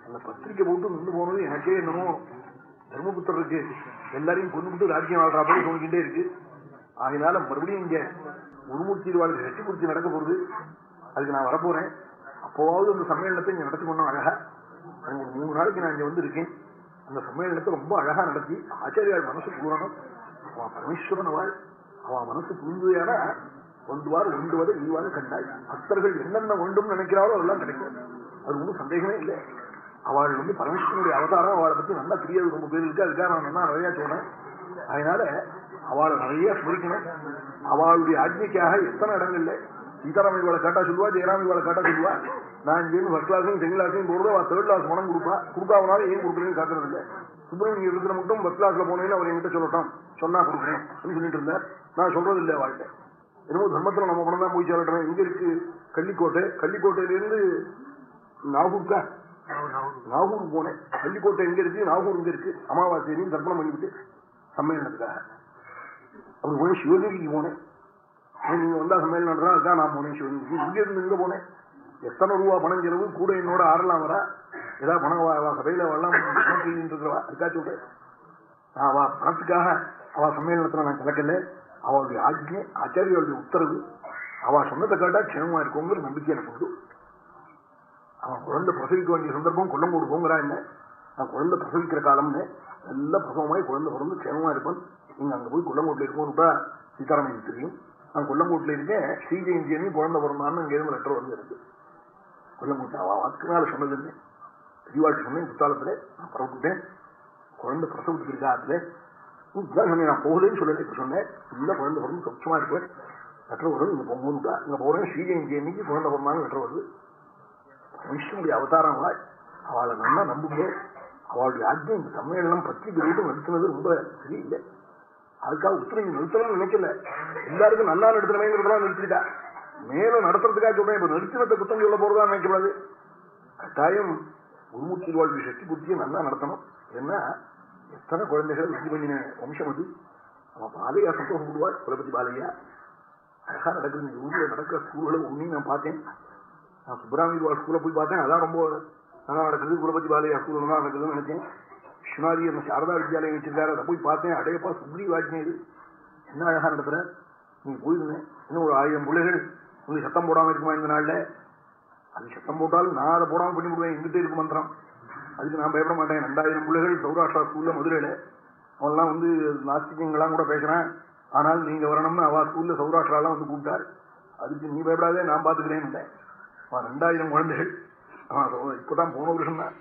அந்த பத்திரிக்கை போட்டு நின்று போனது எனக்கே என்னமோ தர்மபுத்திரருக்கு எல்லாரையும் கொண்டு ராஜ்யம் வாழ்றா போய் தோணிக்கிட்டே இருக்கு. ஆகினால மறுபடியும் இங்க முருமூர்த்தி வாழ்க்கை கட்டி குறிச்சி நடக்க போகுது. அதுக்கு நான் வரப்போறேன். அப்போவாவது அந்த சம்மேளனத்தை இங்க நடத்தி கொண்டோம் அழகா அங்க ஒரு மூணு நாளைக்கு நான் இங்க வந்து இருக்கேன் அந்த சம்மேளனத்தை ரொம்ப அழகா நடத்தி ஆச்சாரியால் மனசு பூரணம். அவன் பரமேஸ்வரன் அவள் அவன் மனசு புரிந்துயான ஒன்றுவார் ஒன்றுவதை ஈவாறு கண்டாய். பக்தர்கள் என்னென்ன வேண்டும் நினைக்கிறாரோ அதெல்லாம் கிடைக்கும். அது ஒன்றும் சந்தேகமே இல்லை. அவள் வந்து பரமேஸ்வரனுடைய அவதாரம். அவளை பத்தி நல்லா தெரியாது. ரொம்ப பேர் இருக்கு அதுக்காக நான் என்ன நிறைய சொன்னேன். அதனால அவளை நிறைய ஸ்மரிக்கணும் அவளுடைய ஆஜ்ஞைக்காக எத்தனை இடங்கள்ல சீதாராம இவளை காட்டா சொல்லுவா ஜெயராம இவளை காட்டா சொல்லுவா. நான் இங்கேருந்து ஃபர்ஸ்ட் கிளாஸையும் செகண்ட் கிளாஸையும் போறது அவள் தேர்ட் கிளாஸ் பணம் கொடுப்பா. கொடுக்காவனாலும் ஏன் கொடுக்குறேன்னு காட்டுறது இல்லை சுப்பிரமணியம் இருக்கிற மட்டும் ஃபர்ஸ்ட் கிளாஸ்ல போனேன்னு அவர் என்கிட்ட சொல்லட்டும். சொன்னா கொடுக்குறேன் சொல்லிட்டு இருந்தார். நான் சொல்றது இல்லை அவள்கிட்ட என்னமோ தர்மத்துல நம்ம பணம் தான் போய் சொல்லட்டோம் எங்க இருக்கு? கள்ளிக்கோட்டை. கள்ளிக்கோட்டையிலிருந்து நாகூர்க்கா? நாகூர் போனேன். கள்ளிக்கோட்டை எங்க இருக்கு? நாகூர் எங்க இருக்கு. அமாவாசையிலையும் தர்ப்பணம் பண்ணிவிட்டு சம்மேளனத்துக்காக. அப்படி போய் சிவகிரிக்கு போனேன். நீங்க வந்தா சம்மேளனம் நடத்தா அதுதான் நான் போனேன் சிவகிரிக்கு இங்க இருந்து இங்க போனேன். எத்தனை ரூபா பணம் செலவு? கூட என்னோட ஆறலாம் வரா. ஏதாவது பணம் சபையில வரலாம் இருக்கிறவா? அதுக்காக சொல்றேன். அவ பணத்துக்காக அவ சம்மேளனத்துல நான் கலக்கல. அவளுடைய ஆஜ்ஞை ஆச்சாரியோடைய உத்தரவு. அவ சொன்னதை கேட்டா க்ஷமமா இருக்கோங்கிற நம்பிக்கை எனக்கு உண்டு. அவன் குழந்தை பிரசவிக்க வேண்டிய சந்தர்ப்பம் கொல்லங்கோடு போங்கிறா என்ன? நான் குழந்தை பிரசவிக்கிற காலம்னு நல்ல பிரசவமாய் குழந்தை பிறந்து க்ஷேமமா இருப்பேன். நீங்க அங்க போய் கொல்லங்கோட்டில் இருக்கோம்னுட்டா சீதாராமன் தெரியும். நான் கொல்லங்கோட்டில் இருக்கேன். ஸ்ரீ குழந்தை பிறந்தான்னு இங்கே லெட்டர் வந்து இருக்கு. கொல்லங்கோட்டை அவன் அதுக்குனால சொன்னதுன்னு பெரியவாட்டு சொன்னேன் புத்தாலத்துல. நான் பரவிட்டேன் குழந்தை பிரசவத்துக்கு இருக்கா அதுல? சொன்னேன் நான் போகலன்னு சொல்லல இப்ப சொன்னேன். இல்ல குழந்தை பிறந்து சொச்சமா இருப்பேன் லெட்டர் வரும் இங்க போகணும்ட்டா இங்க போறேன் ஸ்ரீ இன்னைக்கு அன்னைக்கு குழந்தை பிறந்தான்னு லெட்டர் வருது விஷ்ணுடைய அவதாரம் அவள் அவளை நல்லா நம்பும்போது அவளுடைய ஆஜ்யம் இந்த சம்மேளனம் பத்தி வீட்டு நடத்துனது ரொம்ப சரியில்லை அதுக்காக உத்தரவு நிறுத்தலாம் நினைக்கல. எல்லாருக்கும் நல்லா நடத்துறவேங்கிறதெல்லாம் நிறுத்திட்டா. மேல நடத்துறதுக்காக சொல்றேன். இப்ப நிறுத்தினத்தை குத்தம் சொல்ல போறதா நினைக்கூடாது கட்டாயம் உருமூர்த்தி வாழ்க்கை சக்தி புத்தியை நல்லா நடத்தணும். ஏன்னா எத்தனை குழந்தைகள் இது பண்ணின வம்சம் அது? அவன் பாலையா சந்தோஷப்படுவாள் குலபதி பாலையா அழகா நடக்குது இந்த ஊரில் நடக்கிற ஸ்கூல்களை ஒன்றையும் நான் பார்த்தேன். நான் சுப்பிராமி ஸ்கூலில் போய் பார்த்தேன். அதான் ரொம்ப நல்லா நடக்குது. குலபதி பாலையா ஸ்கூலில் தான் நடக்குதுன்னு நினைச்சேன். விஸ்வநாதி அந்த சாரதா வித்யாலயம் வச்சிருக்காரு. அதை போய் பார்த்தேன். அடையப்பா சுப்ரி வாஜ்யம் இது என்ன அழகா நடத்துற நீ போயிருந்தேன் இன்னும் ஒரு ஆயிரம் பிள்ளைகள் உங்களுக்கு சத்தம் போடாம இருக்குமா இந்த நாள்ல? அது சத்தம் போட்டாலும் நான் அதை போடாம பண்ணி விடுவேன் எங்கிட்ட இருக்கு மந்திரம். அதுக்கு நான் பயப்பட மாட்டேன். ரெண்டாயிரம் பிள்ளைகள் சௌராஷ்டிரா ஸ்கூல்ல மதுரையில. அவெல்லாம் வந்து நாஸ்திகங்களாம் கூட பேசுறேன். ஆனால் நீங்க வரணும்னு அவ ஸ்கூல்ல சௌராஷ்டிராலாம் வந்து கூப்பிட்டார். அதுக்கு நீ பயப்படாதே நான் பாத்துக்கிறேன் அவன் ரெண்டாயிரம் குழந்தைகள். அவன் இப்பதான் போன வருஷம் தான்.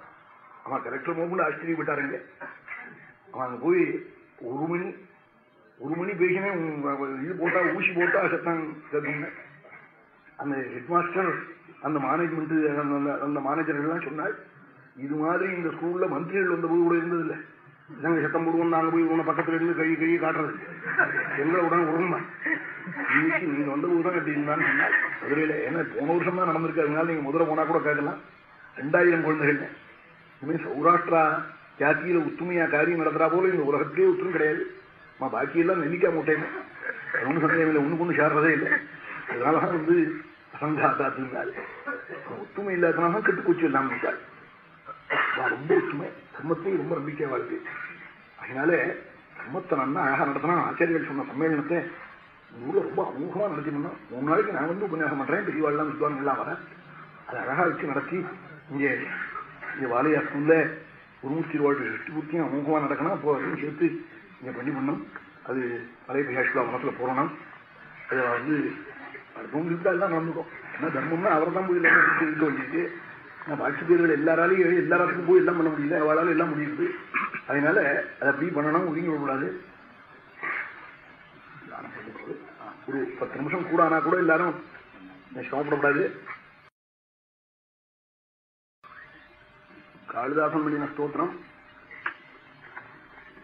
அவன் கலெக்டர் போகும்போது ஆச்சரியப்பட்டாருங்க அவன் போய் ஒரு மணி ஒரு மணி பேசினேன். இது போட்டா ஊசி போட்டா சத்தம் கேட்குங்க அந்த ஹெட் மாஸ்டர் அந்த மேனேஜ்மெண்ட் அந்த மேனேஜர்கள் எல்லாம் சொன்னாள் இது மாதிரி இந்த ஸ்கூல்ல மந்திரிகள் வந்த போது கூட இருந்தது இல்லை. நாங்க சத்தம் போடுவோம் நாங்க போய் உன பக்கத்துல இருந்து கை கையை காட்டுறது. எங்களை உடனே உடம்பா இன்னைக்கு நீங்க வந்த போதுதான் அப்படி இருந்தான்னு சொன்னால் மதுரையில ஏன்னா போன வருஷம் தான் நடந்திருக்கு. அதனால நீங்க முதல்ல போனா கூட கேட்கலாம். ரெண்டாயிரம் குழந்தைகள். இனிமே சௌராஷ்டிரா ஜாத்தியில ஒத்துமையா காரியம் நடத்துறா போல இந்த உலகத்திலேயே ஒத்தும் கிடையாது. பாக்கியெல்லாம் நெல்லிக்கா மூட்டைன்னு. ஒன்றும் சந்தேகம் இல்லை. ஒண்ணு கொண்டு சேர்றதே இல்லை. அதனாலதான் வந்து அசங்காத்தாத்துனால ஒத்துமை இல்லாதனால கெட்டுக்குச்சு இல்லாம இருக்காள் ரொம்ப ஒத்துமை. தர்மத்தையும் ரொம்ப நம்பிக்கை வாழ்க்கை அதனால தர்மத்தை நல்லா அழகா நடத்தினா ஆச்சாரியர்கள் சொன்ன சம்மேளனத்தை ஊர்ல ரொம்ப அமோகமா நடத்தினா மூணு நாளைக்கு நான் வந்து உபன்யாசம் பண்றேன் பெரியவாள்லாம் வித்வான் எல்லாம் வரேன் அதை அழகா வச்சு நடத்தி இங்கே இங்க வாழையா ஸ்கூல்ல குருமூர்த்தி வாழ்க்கை சஷ்டி அமோகமா நடக்கணும். அப்போ அதையும் சேர்த்து இங்க பண்ணி பண்ணணும். அது பழைய பிகாஷ்குலா மனசுல போறணும் அதை வந்து அடுத்தவங்களுக்கு எல்லாம் நடந்துக்கும் ஆனா தர்மம்னா அவர் தான் போய் இருக்க வேண்டியிருக்கு பாட்சி பேர்கள் எல்லாராலையும் எல்லாராத்துக்கும் போய் எல்லாம் பண்ண முடியல அவளால எல்லாம் முடியுது அதனால அதை அப்படி பண்ணணும் ஒதுங்கி விடக்கூடாது ஒரு பத்து நிமிஷம் கூட ஆனா கூட எல்லாரும் சிரமப்படக்கூடாது காளிதாசன் பண்ணின ஸ்தோத்திரம்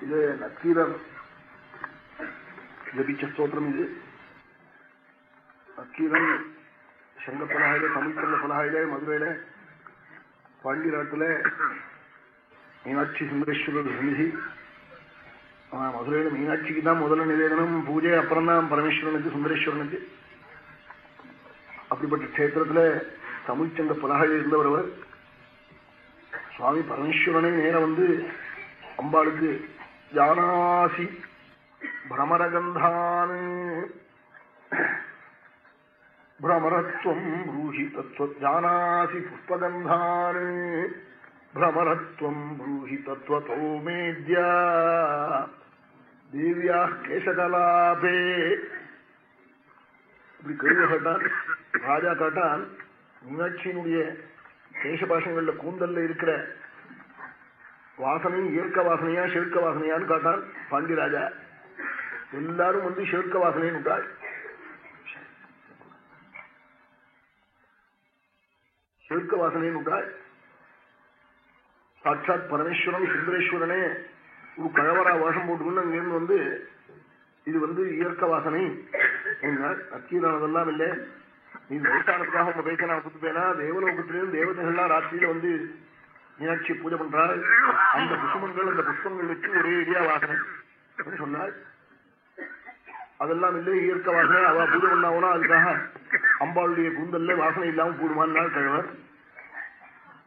இது நக்கீரர் ஜபிச்ச ஸ்தோத்திரம் இது அக்கீரன் சங்க பலகாயில தமிழ்கடல பலகாயில மதுரையில பாண்டி நாட்டுல மீனாட்சி சுந்தரேஸ்வரர் சந்நிதி. மதுரையில மீனாட்சிக்கு தான் முதல்ல நிவேதனம் பூஜை அப்புறம் தான் பரமேஸ்வரனுக்கு சுந்தரேஸ்வரனுக்கு அப்படிப்பட்ட கஷேத்திரத்துல தமிழ்ச்சங்க பலகாயில் இருந்தவர் அவர் சுவாமி பரமேஸ்வரனை நேரம் வந்து அம்பாளுக்கு ஜானாசி பிரமரகந்தான் பிரமரத்வம் ப்ரூஹி தத்துவ ஜானாசி புஷ்பகந்தான் பிரமரத்வம் ப்ரூஹி தத்துவத்தோ மேத்யா தேவியா கேசகலாபே இப்படி கேள்வி கேட்டான் ராஜா கேட்டான் மீனாட்சியினுடைய கேசபாஷங்கள்ல கூந்தல்ல இருக்கிற வாசனையும் இயற்க வாசனையா செழுக்க வாசனையான்னு காட்டான் பாண்டியராஜா எல்லாரும் வந்து செழுக்க வாசனைன்னு விட்டாள். செழுக்க வாசனைன்னு விட்டாள் சாட்சாத் பரமேஸ்வரன் சுந்தரேஸ்வரனே ஒரு கழவரா வாசம் போட்டுக்கொண்டு அங்கிருந்து வந்து இது வந்து இயற்க வாசனை அக்கீரானதெல்லாம் இல்லை. நீ வயசானதுக்காக உங்க பேச நான் கொடுத்துப்பேனா தேவலோகத்திலும் தேவதைகள்லாம் ராத்திரியில வந்து மீனாட்சி பூஜை பண்றாள். அந்த புஷ்பங்கள் அந்த புஷ்பங்களுக்கு ஒரே இடியா வாசனை. சொன்னாள் அதெல்லாம் இல்லை இயற்கை வாசனை. அவ பூஜை பண்ணாவனா அதுக்காக அம்பாளுடைய கூந்தல்ல வாசனை இல்லாம கூடுமானால் கழவர்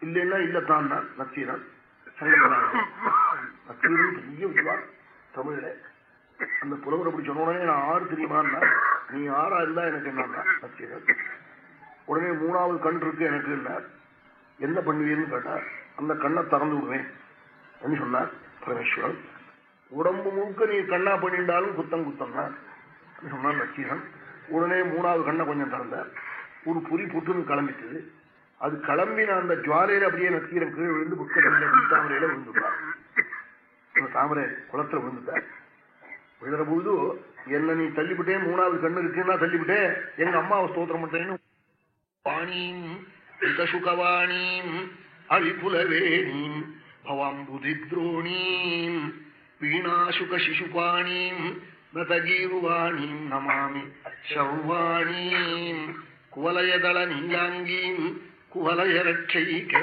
இல்லைன்னா இல்லத்தான் தான் நச்சீரன் நச்சீரன் பெரிய வித்வான் தமிழ்ல அந்த புலவரை அப்படி சொன்ன உடனே நான் ஆறு தெரியுமான்னா நீ ஆறா இருந்தா எனக்கு என்ன நச்சீரன் உடனே மூணாவது கண் இருக்கு எனக்கு இருந்தார் என்ன பண்ணுவீன்னு கேட்டார் அந்த கண்ணை திறந்து விடுவேன். சொன்னார் பரமேஸ்வரன். உடம்பு முழுக்க நீ கண்ணா பண்ணிட்டாலும் குத்தம் குத்தம் தான். சொன்னான் நச்சீரன் உடனே மூணாவது கண்ணை கொஞ்சம் திறந்தார் ஒரு புரி புட்டுன்னு கிளம்பிட்டது. அது கிளம்பின அந்த ஜுவாலையில அப்படியே நக்கீரன் கீழே விழுந்து புஷ்கரில தாமரையில விழுந்துட்டார் தாமரை குளத்துல விழுந்துட்டார் விழுற பொழுது என்ன நீ தள்ளிவிட்டேன் மூணாவது கண்ணு இருக்குன்னா தள்ளிவிட்டேன் எங்க அம்மாவை ஸ்தோத்திரம் பண்றேன்னு வாணீம் பவாம் அவிபுலவேணீம் பவாம்புதித்ரோணீம் வீணாசுக சிசுபாணியும் நதகீருவாணீம் நமாமி சர்வாணீம் குவலயதள நீலாங்கீம் குவலயரட்சைக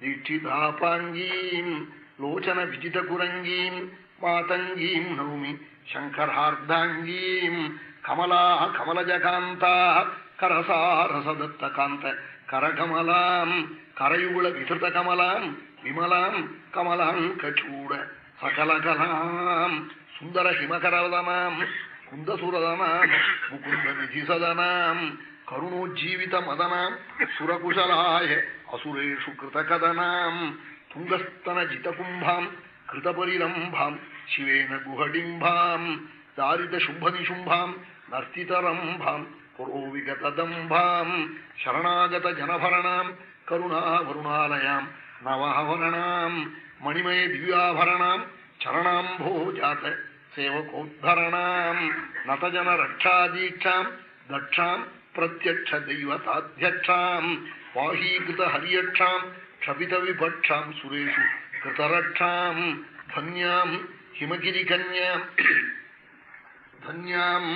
தீட்சிதாபாங்கீம் லோச்சன விஜித குரங்கீம் மாதங்கீம் நௌமி சங்கரார்த்தாங்கீம் கமலா கமலஜகாந்தா கரசாரசதத்த காந்த கரகமலாம் கரையுகுல விசிருத கமலாம் விமலாம் கமலாம் கச்சூட சகலகலாம் சுந்தர ஹிமகரவதனாம் குந்தசுரதனாம் முகுந்த நிதிசதனாம் கருணோஜீவித மதனாம் சுரகுசலாய அசுரேஷு கிருதகதனாம் துங்கஸ்தன ஜிதகும்பாம் கிருதபரிலம்பாம் சிவேன குஹடிம்பாம் தாரித சும்பனிஷும்பாம் நர்த்திதரம்பாம் புரோவிகததம்பாம் சரணாகத ஜனபரணாம் கருணாவருணாலயாம் நவஹவரணாம் மணிமய திவ்யாபரணாம் சரணாம்போ சரணாம்போஜாத சேவகோத்தரணாம் நதஜன ரட்சாதீட்சாம் தட்சாம் பிரத்யட்ச தெய்வ சாத்தியட்சாம் வாஹீகிருத ஹரியட்சாம் க்ஷபித விபட்சாம் சுரேஷு கிருதரட்சாம் தன்யாம் ஹிமகிரிகன்யாம் தன்யாம்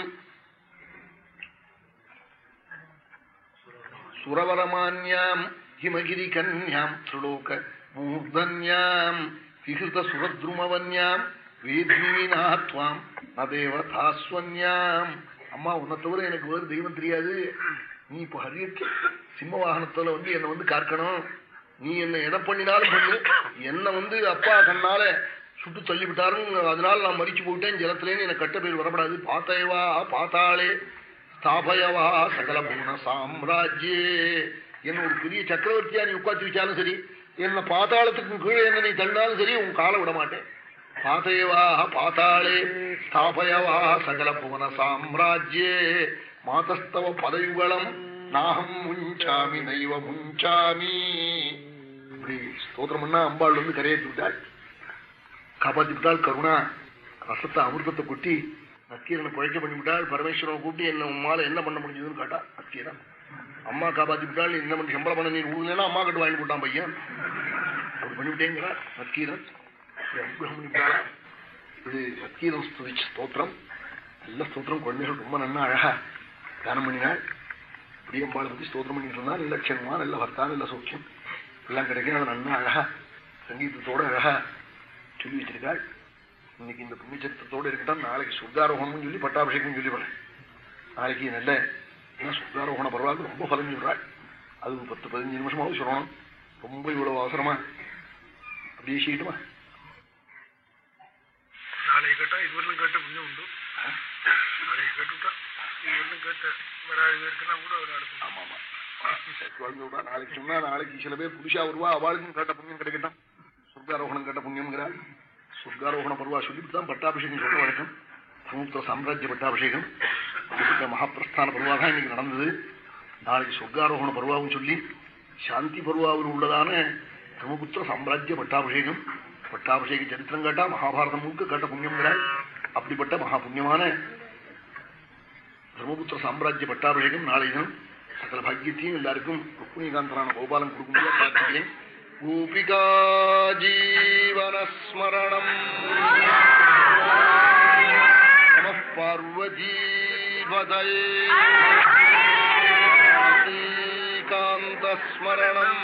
சுரவரமான்யாம் ஹிமகிரிகன்யாம் திரிலோக மூர்தன்யாம் விகிருத சுரத்ருமவன்யாம் வேத்மீனாத்வாம் நதேவதாஸ்வன்யாம் அம்மா உன்னை தவிர எனக்கு வேறு தெய்வம் தெரியாது. நீ இப்போ ஹரியத் சிம்ம வாகனத்துல வந்து என்னை வந்து காக்கணும் நீ என்ன எதை பண்ணினாலும் பண்ணு என்னை வந்து அப்பா கண்ணால சுட்டு தள்ளிவிட்டாருன்னு அதனால நான் மறிச்சு போயிட்டேன். ஜலத்திலேன்னு எனக்கு கட்ட பேர் வரப்படாது. பாத்தையவா பாத்தாளே. ஸ்தாபயவா சகல பூண சாம்ராஜ்யே. என்ன ஒரு பெரிய சக்கரவர்த்தியா நீ உட்காந்து வச்சாலும் சரி என்ன பாத்தாளத்துக்கும் கீழே என்ன நீ தள்ளினாலும் சரி உன் காலை விட மாட்டேன். பாதையவா பாத்தாளே ஸ்தாபயவா சகல புவன சாம்ராஜ்யே மாதஸ்தவ பதயுகளம் நாகம் முஞ்சாமி நைவ முஞ்சாமி இப்படி ஸ்தோத்திரம் பண்ணா அம்பாள் வந்து கரையேற்றி விட்டாள் காப்பாற்றி விட்டாள் கருணா. ரசத்தை அமிர்தத்தை கொட்டி நக்கீரனை குழைக்க பண்ணிவிட்டாள் பரமேஸ்வரனை கூப்பிட்டு என்ன உம்மால என்ன பண்ண முடிஞ்சதுன்னு கேட்டா? நக்கீரன். அம்மா காப்பாத்தி விட்டாள். என்ன பண்ணி சம்பளம் பண்ண நீர் ஊதுனா அம்மா கட்டு வாங்கி போட்டான் பையன். அப்படி பண்ணிவிட்டேங்கிறா நக்கீரன். அனுகிரகம் இது நக்கீரன் ஸ்துதிச்ச ஸ்தோத்திரம். நல்ல ஸ்தோத்திரம். குழந்தைகள் ரொம்ப நன்னா அழகா தானம் பண்ணினாள். பிரியம்பாளை பத்தி ஸ்தோத்திரம் பண்ணிட்டு இருந்தா. நல்ல க்ஷணமா நல்ல பர்த்தா நல்ல சௌக்கியம். எல்லாம் கிடைக்கும் அது நல்லா அழகா சங்கீதத்தோட அழகா சொல்லி வச்சிருக்காள். இன்னைக்கு இந்த புண்ணியச்சரித்திரத்தோடு இருக்கட்டும். நாளைக்கு சுத்தாரோகணம்னு சொல்லி பட்டாபிஷேகம் சொல்லி போறேன். நாளைக்கு நல்ல சுத்தாரோகண பரவாயில்ல. ரொம்ப பலம் சொல்றாள். அது பத்து பதினஞ்சு நிமிஷமாவது சொல்லணும். ரொம்ப இவ்வளவு அவசரமா. அப்படியே செய்யட்டுமா? ஒன்றும் கேட்டு கேட்ட புண்ணியம் உண்டு நாளைக்கு கேட்டுவிட்டா இதுவரையும் கேட்ட வராது பேருக்குன்னா கூட ஒரு ஆள் ஆமா ஆமா. குழந்தை நாளைக்கு சொன்னா நாளைக்கு சில பேர் புதுசா வருவா. அவளுக்கும் கேட்ட புண்ணியம் கிடைக்கட்டும். சொர்க்காரோகணம் கேட்ட புண்ணியம்ங்கிறாள் சொர்க்காரோகண பருவா சொல்லிட்டு தான் பட்டாபிஷேகம் சொல்ல வழக்கம். சமுத்திர சாம்ராஜ்ய பட்டாபிஷேகம். மகாபிரஸ்தான பருவா தான் இன்னைக்கு நடந்தது. நாளைக்கு சொர்க்காரோகண பருவாவும் சொல்லி சாந்தி பருவாவில் உள்ளதான பிரம்மபுத்திர சாம்ராஜ்ய பட்டாபிஷேகம். பட்டாபிஷேக சரித்திரம் கேட்டா மகாபாரதம் முழுக்க கேட்ட புண்ணியம்ங்கிறாள் அப்படிப்பட்ட மகா புண்ணியமான பிரம்மபுத்திர சாம்ராஜ்ய பட்டாபிஷேகம் நாளை தினம் சகல பாக்கியத்தையும் எல்லாருக்கும் ருக்மிணிகாந்தரான கோபாலம் கொடுக்க முடியாது பிரார்த்திக்கிறேன் गोपिका जीवनस्मरणम् नमः पार्वतीपदये कान्तस्मरणम्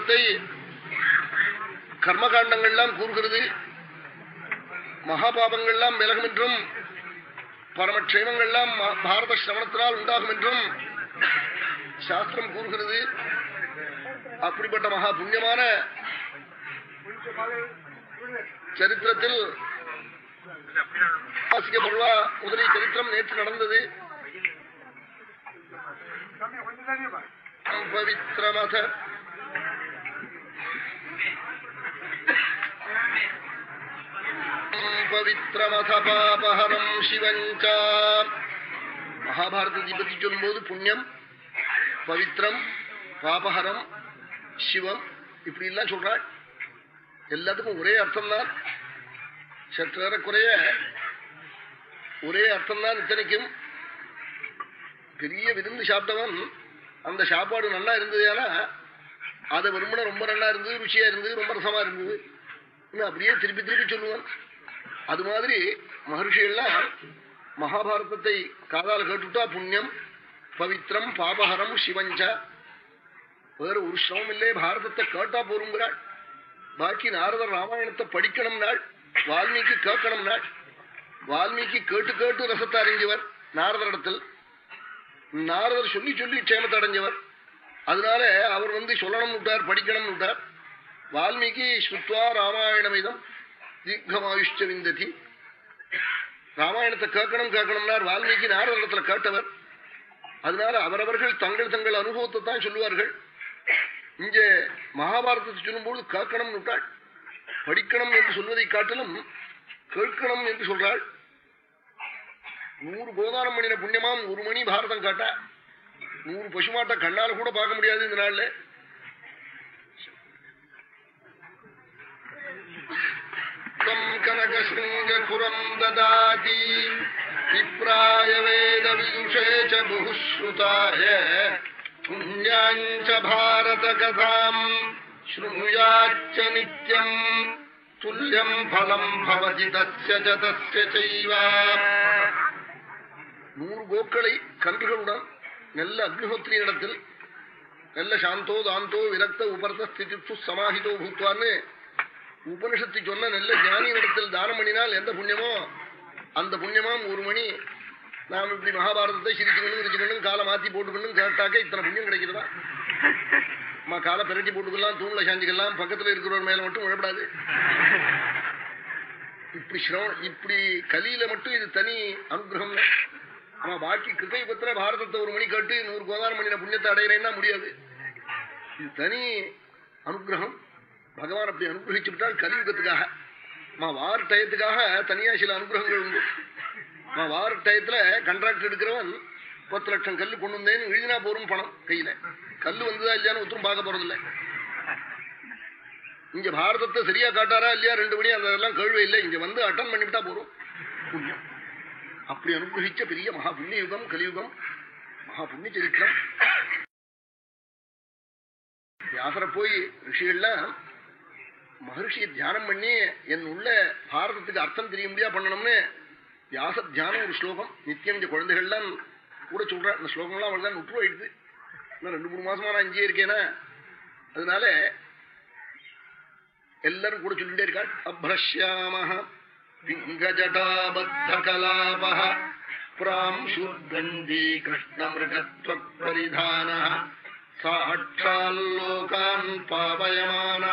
மகாபாரதத்தை கர்மகாண்டங்கள்லாம் கூறுகிறது. மகாபாபங்கள்லாம் விலகும் என்றும் பரமக்ஷேமங்கள்லாம் பாரத சிரவணத்தினால் உண்டாகும் என்றும் சாஸ்திரம் கூறுகிறது. அப்படிப்பட்ட மகா புண்ணியமான சரித்திரத்தில் வாசிக்கப்படுவா. முதலிய சரித்திரம் நேற்று நடந்தது. பவித்ரமத பவித்ரமத பாபஹரம் சிவஞ்சா. மகாபாரதத்தை பற்றி சொல்லும்போது புண்ணியம் பவித்ரம் பாபஹரம் சிவம் இப்படி எல்லாம் சொல்றாள். எல்லாத்துக்கும் ஒரே அர்த்தம் தான் சற்றேறக்குறைய ஒரே அர்த்தம் தான் இத்தனைக்கும். பெரிய விருந்து சாப்பிட்டவன் அந்த சாப்பாடு நல்லா இருந்தது ஏன்னா அதை விரும்பின ரொம்ப நல்லா இருந்தது ருச்சியா இருந்தது ரொம்ப ரசமா இருந்தது. அப்படியே திருப்பி திருப்பி சொல்லுவான். அது மாதிரி மகர்ஷிகள்லாம் மகாபாரதத்தை காதால் கேட்டுட்டா புண்ணியம் பவித்ரம் பாபஹரம் சிவஞ்ச. வேற ஒரு சிரமம் இல்லையே பாரதத்தை கேட்டா போருங்கிறாள். பாக்கி நாரதர் ராமாயணத்தை படிக்கணும் நாள் வால்மீகி கேட்கணும் நாள் வால்மீகி கேட்டு கேட்டு ரசத்தை அறிஞ்சவர் நாரதரிடத்தில். நாரதர் சொல்லி சொல்லி க்ஷேமத்தை அடைஞ்சவர். அதனால அவர் வந்து சொல்லணும் விட்டார் படிக்கணும் விட்டார் வால்மீகி ஸ்ருத்வா ராமாயணமிதம். தீர்க்கமாயுஷ்ட விந்ததி ராமாயணத்தை கேட்கணும் கேட்கணும்னார் வால்மீகி நாரதத்துல கேட்டவர். அதனால அவரவர்கள் தங்கள் தங்கள் அனுபவத்தை தான் சொல்லுவார்கள். இங்கே மகாபாரதத்தை சொல்லும்போது கேட்கணும் விட்டாள். படிக்கணும் என்று சொல்வதை காட்டிலும் கேட்கணும் என்று சொல்றாள். நூறு கோதானம் பண்ணின புண்ணியமாம் ஒரு மணி பாரதம் காட்டா. நூறு பசுமாட்ட கண்ணால் கூட பார்க்க முடியாது இந்த நாள்ல. கனகசிங்கபுரம் ததாதி விப்ராய வேத விதுஷே புகுஸ்ருதாய புண்ணியாஞ்ச பாரத கதாம் ஸ்ருணுயாச்ச நித்யம் துல்லியம் பலம் பவதி தஸ்ய தஸ்ய செய்வ நூறு கோக்களை கன்றுகளுடன் நல்ல அக்னிஹோத்ரி இடத்தில் நல்ல சாந்தோ தாந்தோ விரக்த உபர்த்த ஸ்திதிப்சு சமாஹிதோ பூத்வான்னு உபனிஷத்து சொன்ன நல்ல ஞானியிடத்தில் தானம் பண்ணினால் எந்த புண்ணியமோ அந்த புண்ணியமாம் ஒரு மணி நாம் இப்படி மகாபாரதத்தை சிரிச்சுக்கணும் சிரிச்சுக்கணும் காலை மாத்தி போட்டுக்கணும் கேட்டாக்க இத்தனை புண்ணியம் கிடைக்கிறதா? அம்மா காலை பிரட்டி போட்டுக்கலாம் தூண்ல சாஞ்சிக்கலாம் பக்கத்துல இருக்கிறவர் மேல மட்டும் விழப்படாது. இப்படி சிரவம் இப்படி கலியில மட்டும் இது தனி அனுகிரகம். ஆமா பாக்கி கிருப்பை பத்திர பாரதத்தை ஒரு மணி கேட்டு நூறு கோதாரம் மணின புண்ணியத்தை அடையிறேன்னா முடியாது. இது தனி அனுகிரகம். பகவான் அப்படி அனுகிரகிச்சு விட்டால் கலியுகத்துக்காக. வார் டயத்துக்காக தனியா சில அனுகிரகங்கள் உண்டு. வார டயத்துல கண்ட்ராக்ட் எடுக்கிறவன் பத்து லட்சம் கல்லு கொண்டு வந்தேன்னு எழுதினா போறோம் பணம் கையில. கல்லு வந்ததா இல்லையான்னு ஒருத்தரும் பார்க்க போறதில்லை. இங்க பாரதத்தை சரியா காட்டாரா இல்லையா ரெண்டு மணி அதெல்லாம் கேள்வி இல்லை. இங்க வந்து அட்டன் பண்ணிவிட்டா போறோம் புண்ணியம். அப்படி அனுகிரகிச்ச பெரிய மகா புண்ணிய யுகம் கலியுகம் மகா புண்ணிய சரித்திரம். வியாசரை போய் ரிஷிகள்லாம் மகர்ஷியை தியானம் பண்ணி என் உள்ள பாரதத்துக்கு அர்த்தம் தெரிய முடியா பண்ணணும்னு வியாச தியானம் ஒரு ஸ்லோகம். நித்தியம் இந்த குழந்தைகள்லாம் கூட சொல்ற அந்த ஸ்லோகம்லாம் அவள் தான் விட்டுருவாயிடுது நான் ரெண்டு மூணு மாசமா நான் இங்கே இருக்கேனா? அதனால எல்லாரும் கூட சொல்லிட்டே இருக்காள். அப்ரஷ்யாமஹ பிங்கஜடாபத்த கலாப பிராம் சுத்தந்தி கிருஷ்ண மிருகத்வ பரிதான சாட்சால்லோகான் பாவயமான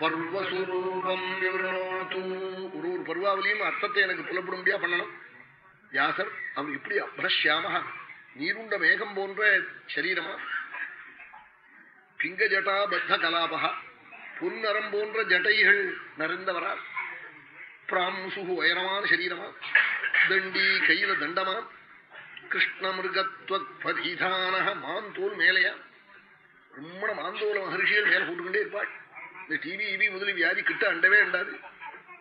பர்வஸ்வரூபம் விவரணோத்து ஒரு ஒரு பருவாவலியும் அர்த்தத்தை எனக்கு புலப்படும்படியா பண்ணணும். வியாசர் அவன் இப்படி அப்ரஷ்யாம நீருண்ட மேகம் போன்ற சரீரமா? பிங்க ஜட்டா பத்த கலாபகா புன்னரம் போன்ற ஜட்டைகள் நிறைந்தவரா? பிராம்சு உயரமான சரீரமா? தண்டி கையில தண்டமா? கிருஷ்ண மிருகத்வ மான் தோல் மேலையா? ரொம்ப மாந்தோல மகர்ஷிகள் மேல போட்டுக்கொண்டே இருப்பாள். இந்த டிவி இவி முதலி வியாதி கிட்ட அண்டவே அண்டாது.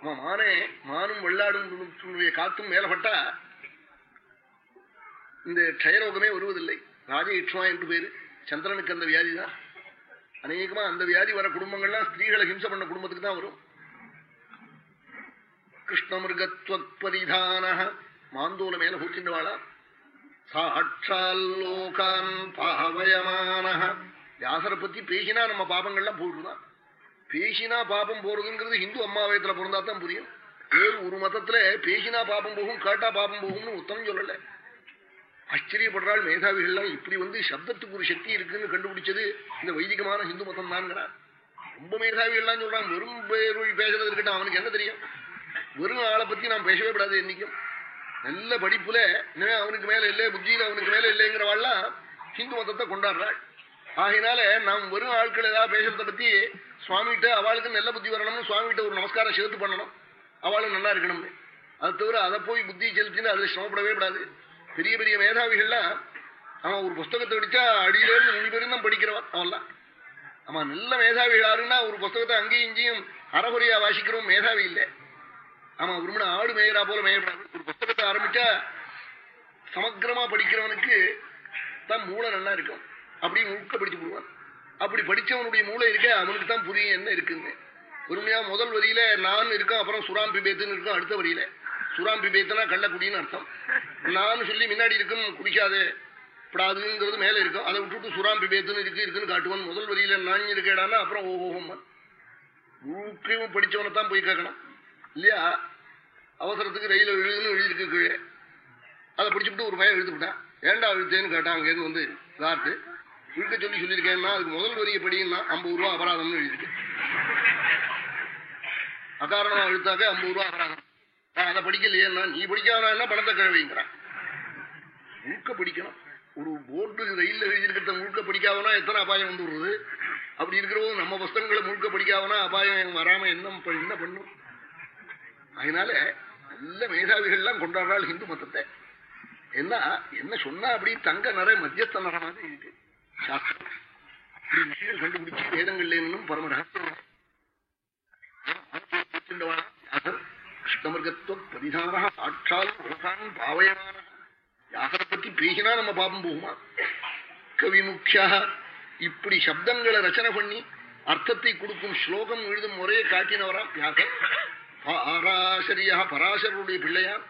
அவன் மானே மானும் வெள்ளாடும் காத்தும் மேலப்பட்டா இந்த க்ஷயரோகமே வருவதில்லை. ராஜ இட்சுமா என்று பேரு. சந்திரனுக்கு அந்த வியாதி தான் அநேகமா அந்த வியாதி வர குடும்பங்கள்லாம் ஸ்திரீகளை ஹிம்சை பண்ண குடும்பத்துக்கு தான் வரும். கிருஷ்ணமிருகத்வரிதான மாந்தோல மேல பூச்சின்றவாளா சாட்சால்லோகான் பாவயமான வியாசரை பத்தி பேசினா நம்ம பாபங்கள்லாம் போயிடுதான் பேசினா பாபம் போறதுங்கிறது ஹிந்து அம்மாவயத்துல பிறந்தா தான் புரியும். வேறு ஒரு மதத்துல பேசினா பாபம் போகும் கேட்டா பாபம் போகும்னு உத்தம் சொல்லல. ஆச்சரியப்படுறாள் மேதாவிகள்லாம் இப்படி வந்து சப்தத்துக்கு ஒரு சக்தி இருக்குன்னு கண்டுபிடிச்சது இந்த வைதிகமான ஹிந்து மதம் தான்ங்கிறான் ரொம்ப மேதாவிகள்லாம் சொல்றான் வெறும் பேரொழி பேசுறது இருக்கட்டும் அவனுக்கு என்ன தெரியும்? வெறும் ஆளை பத்தி நாம் பேசவே கூடாது என்னைக்கும். நல்ல படிப்புல அவனுக்கு மேல இல்லை புத்தியில அவனுக்கு மேல இல்லைங்கிறவாள்லாம் ஹிந்து மதத்தை கொண்டாடுறாள். ஆகினால நாம் வெறும் ஆட்கள் ஏதாவது பேசுறத பத்தி சுவாமிகிட்ட அவளுக்கு நல்ல புத்தி வரணும்னு சுவாமிகிட்ட ஒரு நமஸ்காரம் சேர்த்து பண்ணணும். அவளும் நல்லா இருக்கணும்னு அது தவிர அதை போய் புத்தி செலுத்தின்னு அதுல சிரமப்படவே கூடாது. பெரிய பெரிய மேதாவிகள்லாம் அவன் ஒரு புஸ்தகத்தை படிச்சா அடியிலேருந்து நுனி பெருந்தான் படிக்கிறவன் அவன்லாம். அவன் நல்ல மேதாவிகள் யாருன்னா ஒரு புஸ்தகத்தை அங்கேயும் இங்கேயும் அறகுறையா வாசிக்கிறோம் மேதாவி இல்லை. அவன் உருமனை ஆடு மேயரா போல மேயப்படாது. ஒரு புஸ்தகத்தை ஆரம்பிச்சா சமக்கிரமா படிக்கிறவனுக்கு தான் மூளை நல்லா இருக்கும். அப்படி ஊக்க படிச்சு போடுவான். அப்படி படிச்சவனுடைய மூளை இருக்க அவனுக்கு தான் புரியும் என்ன இருக்குன்னு. உண்மையா முதல் வரியில நான் இருக்கும் அப்புறம் சுராம் பிபேத்துன்னு இருக்கும் அடுத்த வரியில. சுராம் பிபேத்துனா கள்ளக்குடின்னு அர்த்தம். நான் சொல்லி முன்னாடி இருக்கும் குடிக்காது படாதுங்கிறது மேல இருக்கும். அதை விட்டுட்டு சுராம் பிபேத்துன்னு இருக்கு இருக்குன்னு காட்டுவான். முதல் வரியில நான் இருக்கேடானா அப்புறம் ஓஹோம் முழுக்கையும் படிச்சவனை தான் போய் கேட்கணும். இல்லையா? அவசரத்துக்கு ரயில் எழுதுன்னு எழுதிருக்கு கீழே. அதை பிடிச்சிட்டு ஒரு பையன் எழுதுவிட்டான் ஏண்டா எழுத்தேன்னு கேட்டான் அங்கேருந்து வந்து காட்டு இழுக்க சொல்லி சொல்லியிருக்கேன்னா அதுக்கு முதல் வரிய படின்னா ஐம்பது ரூபா அபராதம்னு எழுதிருக்கேன் அகாரணமா எழுத்தாக்க ஐம்பது ரூபா அபராதம். நான் அதை படிக்கலையேன்னா நீ படிக்காதா பணத்தை கிழவிங்கிறான். முழுக்க படிக்கணும். ஒரு போர்டு ரயில்ல எழுதியிருக்கிறத முழுக்க படிக்காதனா எத்தனை அபாயம் வந்து விடுறது அப்படி இருக்கிறவங்க நம்ம புஸ்தகங்களை முழுக்க படிக்காதனா அபாயம் வராம என்ன என்ன பண்ணும்? அதனால நல்ல மேதாவிகள்லாம் கொண்டாடுறாள் ஹிந்து மதத்தை. என்ன என்ன சொன்னா அப்படி தங்க நிறைய மத்தியஸ்த நர மாதிரி இருக்கு. கண்டுபிடிச்சு வேதங்கள்ல என்னும் பரம ரகசியம். கிருஷ்ணமிருகத்துவ பரிதான சாட்சால் உலகான் பாவயமான. யாசரை பத்தி பேசினா நம்ம பாபம் போகுமா? கவிமுக்கியா இப்படி சப்தங்களை ரச்சனை பண்ணி அர்த்தத்தை கொடுக்கும் ஸ்லோகம் எழுதும் முறையை காட்டினவராம் யாசர் பராசரியா பராசருடைய பிள்ளையார்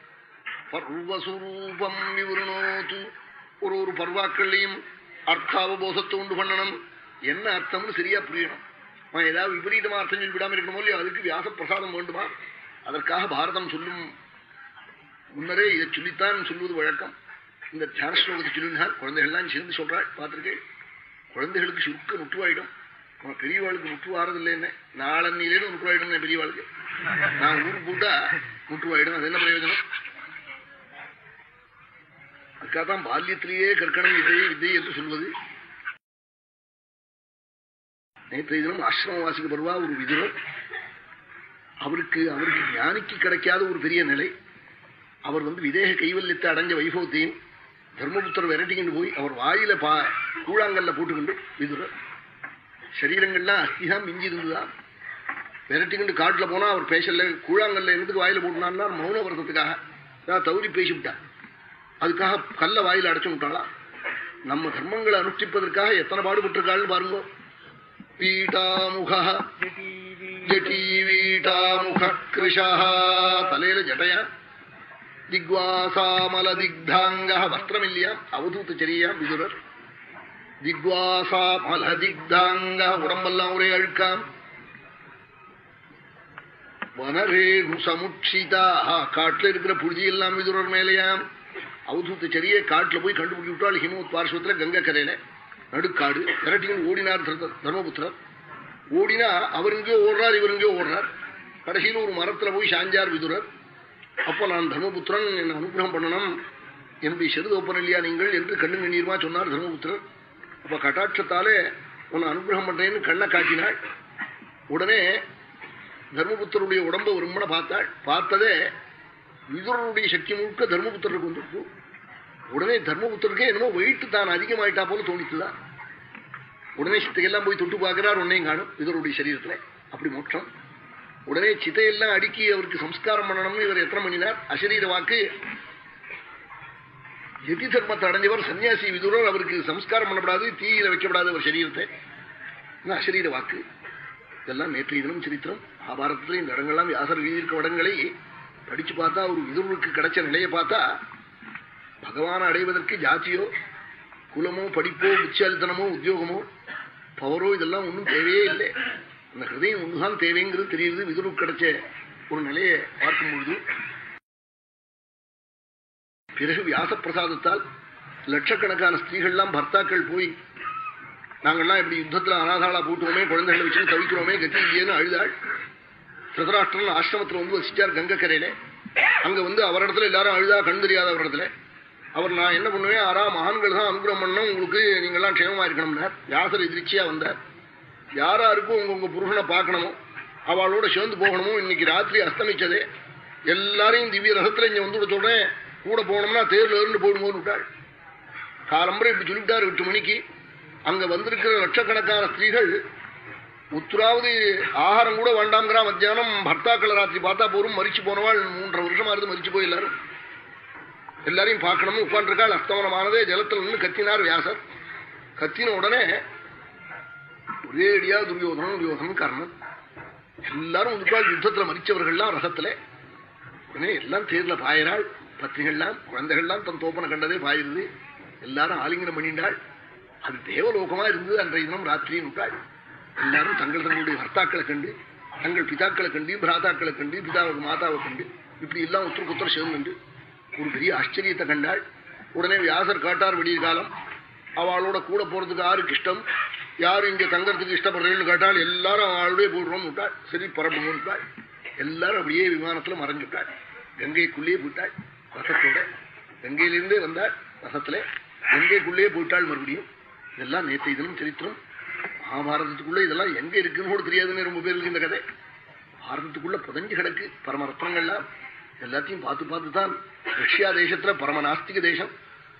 பர்வஸ்வரூபம் விவருணோத்து ஒரு ஒரு பர்வாக்கள்லையும் அர்த்தாவபோதத்தை உண்டு பண்ணணும். என்ன அர்த்தம்னு சரியா புரியணும். அவன் ஏதாவது விபரீதமா அர்த்தம் சொல்லிவிடாம இருக்கணுமோ இல்லையோ அதுக்கு வியாச பிரசாதம் வேண்டுமா? அதற்காக பாரதம் சொல்லும். முன்னரே இதை சொல்லித்தான் சொல்வது வழக்கம். இந்த தியான ஸ்லோகத்தை சொல்லினார். குழந்தைகள்லாம் சேர்ந்து சொல்றாள். பார்த்துருக்கேன். குழந்தைகளுக்கு சுருக்க நுட்டுவாயிடும். பெரியவாளுக்கு நுட்டு இல்லை என்ன? நாளன்னிலேருந்து நுட்டுவாயிடும் பெரியவாளுக்கு? நான் ஊருக்கு கூட்டா நுட்டுவாயிடும். அது என்ன பிரயோஜனம்? அதுக்காகத்தான் பால்யத்திலேயே கற்கணம் வித்தை வித்தை என்று சொல்வது. நேற்றைய தினம் ஆசிரமம் வருவா ஒரு விதுரர் அவருக்கு அவருக்கு ஞானிக்கு கிடைக்காத ஒரு பெரிய நிலை. அவர் வந்து விதேக கைவல்யத்தை அடைஞ்ச வைபவத்தையும் தர்மபுத்திர விரட்டிக்கிட்டு போய் அவர் வாயில பா கூழாங்கல்ல போட்டுக்கிண்டு விதுர சரீரங்கள்லாம் அஸ்திதான் மிஞ்சி இருந்துதான் விரட்டிக்கிண்டு காட்டுல போனா அவர் பேசல கூழாங்கல்ல என்னதுக்கு வாயில போட்டுனான்னா மௌன விரதத்துக்காக. தவறி பேசிவிட்டார் அதுக்காக கல்ல வாயில அடைச்சு விட்டாளா? நம்ம தர்மங்களை அனுஷ்டிப்பதற்காக எத்தனை பாடுபட்டிருக்காள்னு பாருங்க. ஜட்டி தலையில ஜட்டையா திக்வாசாமல திக்தாங்க வஸ்திரம் இல்லையா? அவதூத்து சரியாம் விதுரர் திக்வாசாமல திக்தாங்க உடம்பெல்லாம் ஒரே அழுக்காம் வனரேகு சமுட்சிதா காட்டுல இருக்கிற புழுதி எல்லாம் விதுரர் மேலையாம் அவதூத்த சரியே காட்டில் போய் கண்டுபிடி விட்டாள் ஹிமவத் பார்ஸ்வத்தில் கங்கை கரையில நடுக்காடு விரட்டிகள் ஓடினார் தர்மபுத்திரர். ஓடினா அவர் இங்கேயோ ஓடுறார் இவர் இங்கேயோ ஓடுறார். கடைசியில் ஒரு மரத்தில் போய் சாஞ்சார் விதுரர். அப்போ நான் தர்மபுத்திரன் என்னை அனுகிரகம் பண்ணணும். என்னுடைய செருதோப்பன் இல்லையா நீங்கள் என்று கண்ணு கண்ணீர்மா சொன்னார் தர்மபுத்திரர். அப்போ கட்டாட்சத்தாலே உன்னை அனுகிரகம் பண்ணுறேன்னு கண்ணை காட்டினாள். உடனே தர்மபுத்தருடைய உடம்பை ஒரு முறை பார்த்தாள். பார்த்ததே விதுரனுடைய சக்தி முழுக்க தர்மபுத்தருக்கு வந்துருக்கு. உடனே தர்மபுத்தருக்கே என்னமோ வெயிட்டு தான் அதிகமாயிட்டா போல தோணித்துதான் உடனே சித்தையெல்லாம் போய் தொட்டு பார்க்கிறார் உன்னையும் காணும். விதுரனுடைய சரீரத்துல. அப்படி மோட்சம். உடனே சித்தையெல்லாம் அடுக்கி அவருக்கு சம்ஸ்காரம் பண்ணணும்னு இவர் எத்தனை பண்ணினார்? அசரீர வாக்கு. எதி தர்மத்தை அடைஞ்சவர் சன்னியாசி விதுரர் அவருக்கு சம்ஸ்காரம் பண்ணப்படாது தீயில வைக்கப்படாது அவர் சரீரத்தை. அசரீர வாக்கு. இதெல்லாம் நேற்றைய தினம் சரித்திரம். மகாபாரதத்துல இந்த இடங்கள்லாம் வியாசர் எழுதியிருக்க இடங்களை படிச்சு பார்த்தா ஒரு விதுருக்கு கிடைச்ச நிலையை பார்த்தா பகவானை அடைவதற்கு ஜாத்தியோ குலமோ படிப்போ உச்சரித்தனமோ உத்தியோகமோ பவரோ இதெல்லாம் ஒன்றும் தேவையே இல்லை. அந்த ஹிருதயம் ஒன்றுதான் தேவைங்கிறது தெரியுது. விதுரு கிடைச்ச ஒரு நிலையை பார்க்கும் பொழுது பிறகு வியாச பிரசாதத்தால் லட்சக்கணக்கான ஸ்திரீகள்லாம் பர்த்தாக்கள் போய் நாங்கள்லாம் இப்படி யுத்தத்துல அனாதாளா போட்டுவோமே குழந்தைகளை வச்சு தவிக்கிறோமே கத்தி இல்லையேன்னு அழுதாள். திருதராஷ்டிரன் ஆசிரமத்தில் வந்து வசிச்சார் கங்கக்கரையில. அங்க வந்து அவரிடத்துல எல்லாரும் அழுதா கண் தெரியாத அவரிடத்துல. அவர் நான் என்ன பண்ணுவேன்? ஆறா மகான்கள் தான் அனுகிரகம் பண்ணணும். உங்களுக்கு நீங்கள்லாம் க்ஷேமமா இருக்கணும்னார் வியாசர் எதிர்ச்சியா வந்தார்? யாராருக்கும் உங்க உங்க புருஷனை பார்க்கணுமோ அவளோட சேர்ந்து போகணுமோ இன்னைக்கு ராத்திரி அஸ்தமிச்சதே எல்லாரையும் திவ்ய ரகத்துல இங்க வந்து சொல்றேன். கூட போனோம்னா தேர்ல இருந்து போயிடுமோன்னு விட்டாள் காலம்பரை இப்படி சொல்லிவிட்டார் எட்டு மணிக்கு அங்க வந்திருக்கிற லட்சக்கணக்கான ஸ்திரீகள் உத்தராவது ஆகாரம் கூட வேண்டாம்ங்கிறா மத்தியானம். பர்த்தாக்கள் ராத்திரி பார்த்தா போரும் மறிச்சு போனவாள் மூன்றரை வருஷமா இருந்து மறிச்சு போய் எல்லாரும். எல்லாரையும் பார்க்கணும்னு உட்காந்துருக்காள் அஸ்தமனமானதே ஜலத்தில் நின்று கத்தினார் வியாசர். கத்தின உடனே ஒரே அடியா துரியோதனம் துரியோதனம் காரணம் எல்லாரும் வந்துட்டாள் யுத்தத்துல மறிச்சவர்கள்லாம் ரசத்துல உடனே எல்லாம் தேர்ல பாயிறாள். பத்திரிகள்லாம் குழந்தைகள்லாம் தன் தோப்பனை கண்டதே பாயிருது எல்லாரும் ஆலிங்கனம் பண்ணிண்டாள். அது தேவலோகமா இருந்தது. அன்றைய தினம் ராத்திரியும் விட்டாள். எல்லாரும் தங்கள் தங்களுடைய வர்த்தாக்களை கண்டு தங்கள் பிதாக்களை கண்டு பிராத்தாக்களை கண்டு பிதாவுக்கு மாதாவை கண்டு இப்படி எல்லாம் ஒருத்தருக்கு ஒருத்தர் சேர்ந்து ஒரு பெரிய ஆச்சரியத்தை கண்டாள். உடனே வியாசர் காட்டார் விடிய காலம். அவளோட கூட போறதுக்கு யாருக்கு இஷ்டம்? யாரு இங்க தங்கறதுக்கு இஷ்டப்படுறேன்னு கேட்டால் எல்லாரும் அவளுடைய போடுறோம் விட்டாள். சரி பரப்புன்னு விட்டாள். எல்லாரும் அப்படியே விமானத்துல மறைஞ்சுட்டாள் கங்கைக்குள்ளேயே போயிட்டாள் ரசத்தோட. கங்கையிலிருந்தே வந்தாள் ரசத்துல. கங்கைக்குள்ளேயே போயிட்டாள் மறுபடியும். இதெல்லாம் நேற்று இதனும் சரித்திரம். மகாபாரதத்துக்குள்ள இதெல்லாம் எங்க இருக்குன்னு கூட தெரியாதுன்னு ரொம்ப பேருக்கு இந்த கதை. பாரதத்துக்குள்ள புதஞ்சு கிடக்கு. பரம ரத்னங்கள்லாம் எல்லாத்தையும் பார்த்து பார்த்து தான் ரஷ்யா தேசத்துல பரம நாஸ்திக தேசம்.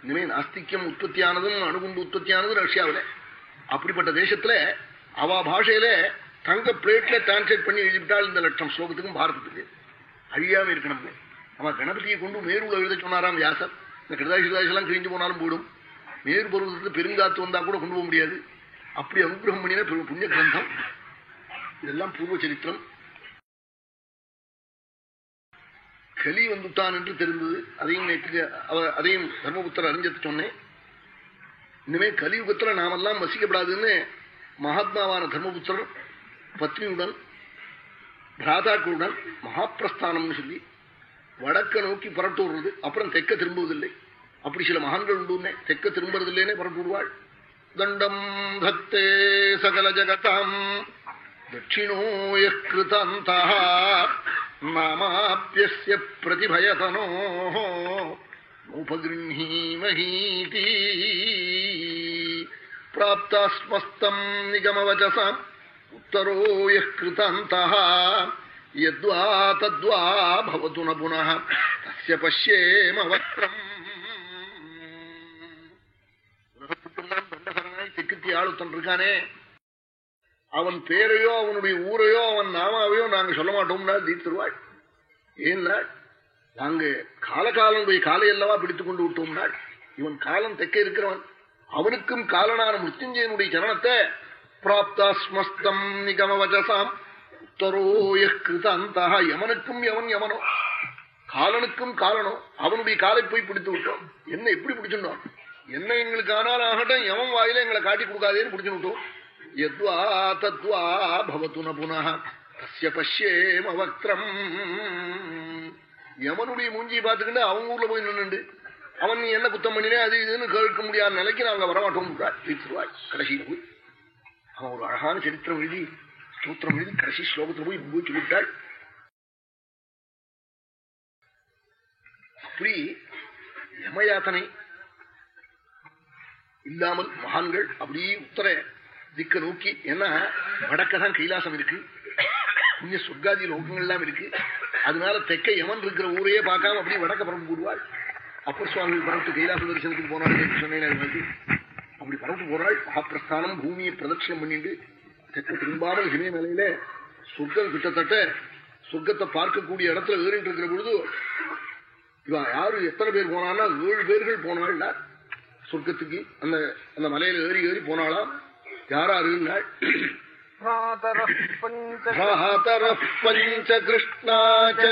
இனிமே நாஸ்திக்கம் உற்பத்தியானதும் அணுகுண்டு உற்பத்தியானதும் ரஷ்யாவில். அப்படிப்பட்ட தேசத்துல அவ பாஷையில தங்க பிளேட்ல டிரான்ஸ்லேட் பண்ணி எழுதிவிட்டால் இந்த லட்சம் ஸ்லோகத்துக்கும் பாரதத்துக்கு அழியாம இருக்கணும்னு அவன் கணபதியை கொண்டு மேருல எழுத சொன்னாராம் வியாசர். இந்த கிருதாசிதாசெல்லாம் கிழிஞ்சு போனாலும் போடும். மேரு பருவத்துக்கு பெருங்காத்து வந்தா கூட கொண்டு போக முடியாது. அப்படி அனுகிரகம் பண்ணின புண்ணிய கிரந்தம் இதெல்லாம் பூர்வ சரித்திரம். கலி வந்துட்டான் என்று தெரிந்தது. அதையும் நேற்று அதையும் தர்மபுத்தர் அறிஞ்சது சொன்னேன் இனிமே கலியுகத்துல நாமெல்லாம் வசிக்கப்படாதுன்னு மகாத்மாவான தர்மபுத்திரர் பத்னியுடன் பிராதாக்களுடன் மகாபிரஸ்தானம்னு சொல்லி வடக்க நோக்கி புரட்டு விடுறது. அப்புறம் தெக்க திரும்புவதில்லை. அப்படி சில மகான்கள் உண்டு தெக்க திரும்புறதில்லைன்னே புரட்டு விடுவாள். தண்டம் தத்தே சகல ஜகதாம். கிருதந்தா யகிருதந்த நாமாப்பியஸ்ய பிரதிபயதனோ உபகிருஹீமஹீதி பிராப்தாஸ்மஸ்தம் நிகமவச்சசாம் உத்தரோ யகிருதந்த யத்வா தத்வா பவது ந புனः தஸ்ய பஷ்யேம வக்ரம் உலகத்துக்கெல்லாம் தண்டசரனாய் தெக்குத்தி ஆளுத்தன் இருக்கானே அவன் பேரையோ அவனுடைய ஊரையோ அவன் நாமாவையோ நாங்க சொல்ல மாட்டோம்னா தீர்த்துருவாள் ஏன்னா நாங்க காலகாலனுடைய காலை அல்லவா பிடித்துக் கொண்டு விட்டோம்னாள் இவன் காலம் தெக்க இருக்கிறவன். அவனுக்கும் காலனான மிருத்யுஞ்சயனுடைய சரணத்தை பிராப்தாஸ்மஸ்தம் நிகமவச்சசாம் உத்தரோய யமனுக்கும் எவன் எவனோ காலனுக்கும் காலனோ. அவனுடைய காலை போய் பிடித்து விட்டோம். என்ன எப்படி பிடிச்சுட்டோம் என்ன எங்களுக்கு ஆனால் ஆகட்டும் எவன் வாயில எங்களை காட்டி கொடுக்காதேன்னு பிடிச்சு விட்டோம். யத்வா தத்வா பவத்து ந புனः தஸ்ய பஷ்யேம வக்திரம் யமனுடைய மூஞ்சி பார்த்துக்கிட்டு அவன் ஊர்ல போய் நின்றுண்டு அவன் நீ என்ன குத்தம் பண்ணினே அது இதுன்னு கேட்க முடியாத நிலைக்கு நாங்க வரமாட்டோம் தீர்த்துருவாய் கடைசியில் போய். அவன் ஒரு அழகான சரித்திரம் எழுதி ஸ்தோத்திரம் எழுதி கடைசி ஸ்லோகத்தில் போய் பூச்சி விட்டாள் அப்படி யமயாத்தனை இல்லாமல் மகான்கள் அப்படியே உத்தர திக்க நோக்கி ஏன்னா வடக்கதான் கைலாசம் இருக்கு. புண்ணிய சொர்க்காதி லோகங்கள் எல்லாம் இருக்கு. அதனால தெக்க எவன் இருக்கிற ஊரையே பார்க்காம அப்படியே வடக்க பரப்பு கூடுவாள். அப்பர் சுவாமி பரப்பு கைலாச தரிசனத்துக்கு போனாள் சொன்னேன் அப்படி பரப்பு போறாள் மகாபிரஸ்தானம் பூமியை பிரதட்சணம் பண்ணிட்டு தெற்க திரும்பாமல் ஹிமயமலையில சொர்க்கம் கிட்டத்தட்ட சொர்க்கத்தை பார்க்கக்கூடிய இடத்துல ஏறிட்டு இருக்கிற பொழுது இவா யாரு எத்தனை பேர் போனான்னா ஏழு பேர்கள் போனாள் சொர்க்கத்துக்கு அந்த அந்த மலையில ஏறி ஏறி போனாலாம் யாராருன்னாள் भ्रातरः पञ्च कृष्णा च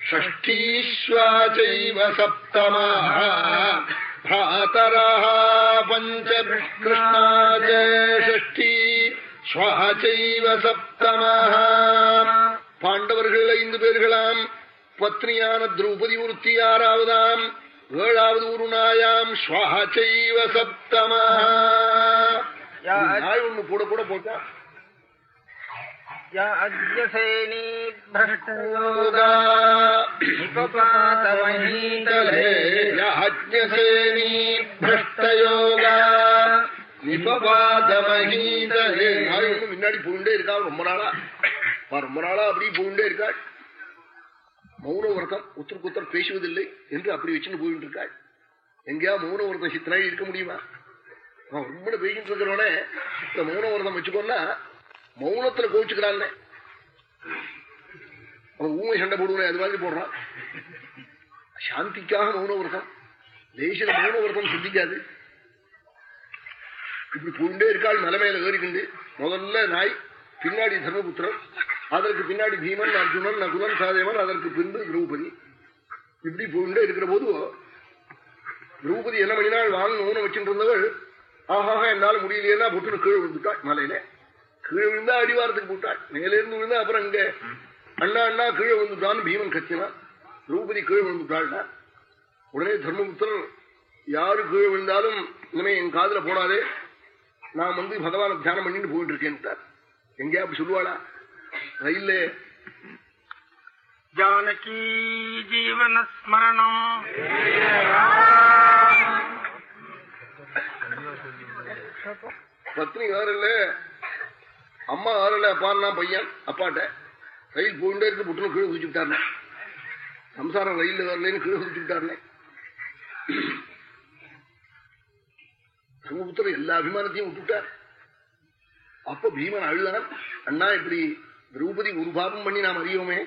षष्ठीश्वा चैव सप्तमः भ्रातरः पञ्च कृष्णा च षष्ठी ஸ்வா செய்வ சப்தமஹ பாண்டவர்கள் ஐந்து பேர்களாம் பத்னியான திரௌபதி ஒருத்தி ஆறாவதாம் ஏழாவது ஒரு நாயாம் ஸ்வா செய்வ சப்தமஹ நாய் ஒண்ணு கூட கூட போட்டா அஜ்யசேனீ பிரஷ்டயோகா நிபபாதமஹீதலே நாய் ஒண்ணு முன்னாடி போயிட்டே இருக்கா? ரொம்ப நாளா. ரொம்ப நாளா அப்படி போயிட்டே இருக்காள். மௌன விரதம் உத்தருக்கு உத்தர் பேசுவதில்லை என்று அப்படி வச்சுன்னு போயிட்டு இருக்காள். எங்கேயா மௌன விரதம் சித்தனாய் இருக்க முடியுமா? ரொம்ப பேசிட்டு இருக்கிறவனே இந்த மௌன விரதம் வச்சுக்கோன்னா மௌனத்துல கோவிச்சுக்கிறான் அவன் ஊமை சண்டை போடுவனே அது மாதிரி போடுறான். சாந்திக்காக மௌன விரதம். லேசில மௌன விரதம் சிந்திக்காது. இப்படி போயிட்டே இருக்காள் மலை மேல ஏறிக்கிண்டு. முதல்ல நாய் பின்னாடி தர்மபுத்திரன் அதற்கு பின்னாடி பீமன் அர்ஜுனன் நகுலன் சாதேவன் அதற்கு பின்பு திரௌபதி. இப்படி போயிட்டே இருக்கிற போது திரௌபதி என்ன மணிநாள் வாங்க மௌனம் வச்சுட்டு இருந்தவள் ஆஹாக என்னால முடியலையா புட்டுன்னு கீழே விழுந்துட்டாள் மலையில. கீழே விழுந்தா அடிவாரத்துக்கு போட்டாள். மேலே இருந்து விழுந்தா அப்புறம் அங்க அண்ணா அண்ணா கீழே விழுந்துட்டான்னு பீமன் கத்தினான். திரௌபதி கீழே விழுந்துட்டாள்னா உடனே தர்மபுத்திரர் யாரு கீழே விழுந்தாலும் இனிமே என் காதல போனாதே நான் வந்து பகவான தியானம் பண்ணிட்டு போயிட்டு இருக்கேன் எங்கயா அப்படி சொல்லுவாளா? ரயில்ல. ஜானகி ஜீவனஸ்மரணம் பத்னி ஆறல அம்மா ஆறல அப்பான்னா பையன் அப்பாட்ட. ரயில் போயிட்டே இருக்கு புட்டுன்னு கீழே குதிச்சு விட்டாருனே சம்சாரம் ரயில் வரலன்னு கீழே குதிச்சு விட்டாருனே சமபுத்திரர் எல்லா அபிமானத்தையும் விட்டுட்டார். அப்ப பீமன் அழுதான் அண்ணா இப்படி திரௌபதி ஒரு பாபம் பண்ணி நாம் அறியோமே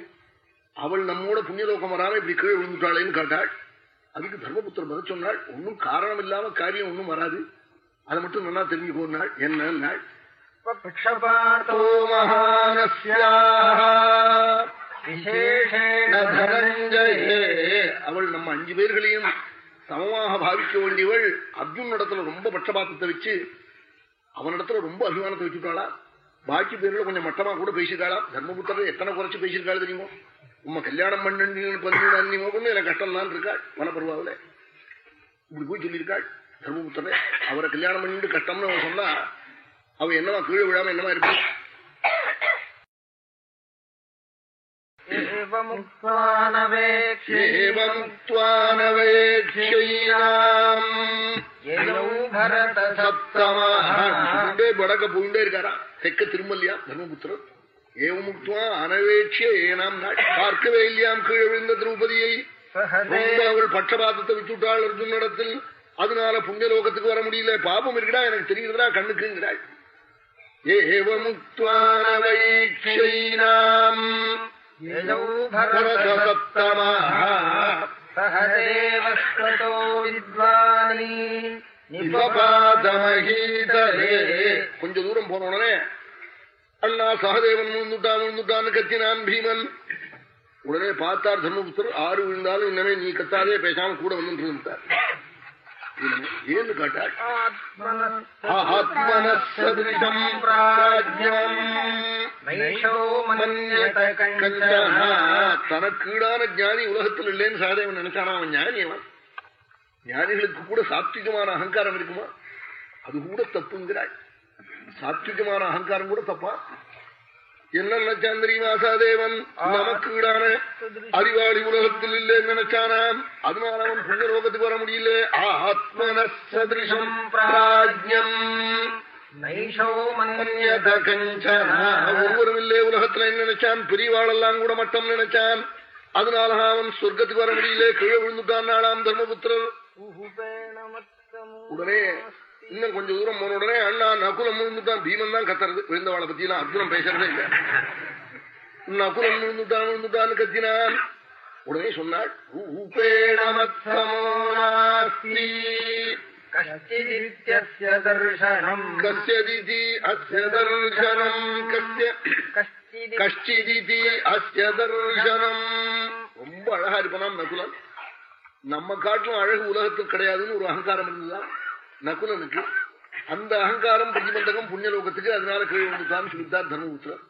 அவள் நம்மோட புண்ணியலோகம் வராம இப்படி கீழே விழுந்துட்டாளேன்னு கேட்டாள். அதுக்கு தர்மபுத்திர பதில் சொன்னாள் ஒன்னும் காரணம் இல்லாம காரியம் ஒன்னும் வராது. அதை மட்டும் நல்லா தெரிஞ்சுக்கோ நாள் என்ன நாள்? அவள் நம்ம அஞ்சு பேர்களையும் சமமாக பாவிக்க வேண்டியவள் அர்ஜுனிடத்துல ரொம்ப பட்சபாத்தத்தை வச்சு அவனிடத்துல ரொம்ப அபிமானத்தை வச்சுட்டாளா? பாக்கி பேர்ல கொஞ்சம் மட்டமா கூட பேசிட்டாளா தர்மபுத்திரர் எத்தனை குறைச்சு பேசியிருக்காள் தெரியுமோ? உம்ம கல்யாணம் பண்ணு பண்ணு எனக்கு கஷ்டம் தான் இருக்காள் வனப்பருவாவில் இப்படி போய் சொல்லியிருக்காள். தர்மபுத்திரே அவரை கல்யாணம் பண்ணிட்டு கஷ்டம்னு அவன் சொன்னா அவன் என்னவா கீழே விழாம என்னவா இருப்பான்? வடக்க போயிட்டே இருக்காரா? தெக்க திருமல்லியா? தர்மபுத்திரர் ஏவமுக்துவா அனவேட்சிய ஏனாம் பார்க்கவே இல்லையாம் கீழே விழுந்த திரௌபதியை. அவள் பட்சபாதத்தை விட்டுட்டாள் அர்ஜுனிடத்தில் அதனால புண்ணியலோகத்துக்கு வர முடியல. பாபம் இருக்கா எனக்கு தெரியுதுடா கண்ணுக்குங்கிறாள். ஏவமுக்வானவைக்ஷைனாம் சகதேவஸ்வதோ வித்வானி. கொஞ்ச தூரம் போன உடனே அண்ணா சகதேவன் விழுந்துட்டான் விழுந்துட்டான்னு கத்தினான் பீமன். உடனே பார்த்தார் தர்மபுத்தர் ஆறு விழுந்தாலும் இன்னமே நீ கத்தாதே பேசாமல் கூட வந்து இருந்தார் ஏன்னு காட்டாள் ஆத்மனசதிருஷம் தனக்கீடான ஜாதி உலகத்தில் இல்லைன்னு சாதேவன் நினைச்சானா அவன் ஞானி அவன் ஞானிகளுக்கு கூட சாத்விகமான அகங்காரம் இருக்குமா? அது கூட தப்புங்கிறாள் சாத்விகமான அகங்காரம் கூட தப்பா? என்ன நினைச்சான் தெரியுமா சாதேவன் நமக்கு ஈடான அறிவாளி உலகத்தில் இல்லைன்னு நினைச்சானாம் அதனால அவன் புண்ணிய லோகத்துக்கு வர முடியல ஆத்மன சதிருஷம் பிராஜ்யம் நைஷோ மன்யத கஞ்சன ஒவ்வொரும் இல்லே உலகத்துல என்ன நினைச்சான் பெரியவாளெல்லாம் கூட மட்டம் நினைச்சான் அதனால அவன் சொர்க்கத்துக்கு வர முடியல கீழே விழுந்துட்டான் நாளாம் தர்மபுத்திரர் உடனே இன்னும் கொஞ்சம் தூரம் போன உடனே அண்ணா நகுலம் விழுந்துட்டான் பீமன் தான் கத்துறது. விழுந்தவாளை பத்தி எல்லாம் அர்ஜுனம் பேசுறதே இல்ல. நகுலம் விழுந்துட்டான் விழுந்துட்டான்னு கத்தினான். உடனே சொன்னாள் தர்சனம் கஸ்யதிதி அஸ்ய தர்சனம் கஸ்ய கஷ்டிதி கஷ்டிதிதி அஸ்ய தர்சனம் ரொம்ப அழகா இருப்பனாம் நகுலன் நம்ம காட்டிலும் அழகு உலகத்தில் கிடையாதுன்னு ஒரு அகங்காரம் இருந்ததுதான். நகுலனுக்கு அந்த அகங்காரம் பிரதிபந்தகம் புண்ணியலோகத்துக்கு அதனால கீழே வந்துட்டான்னு சொல்லிட்டார் தர்மபுத்திரர்.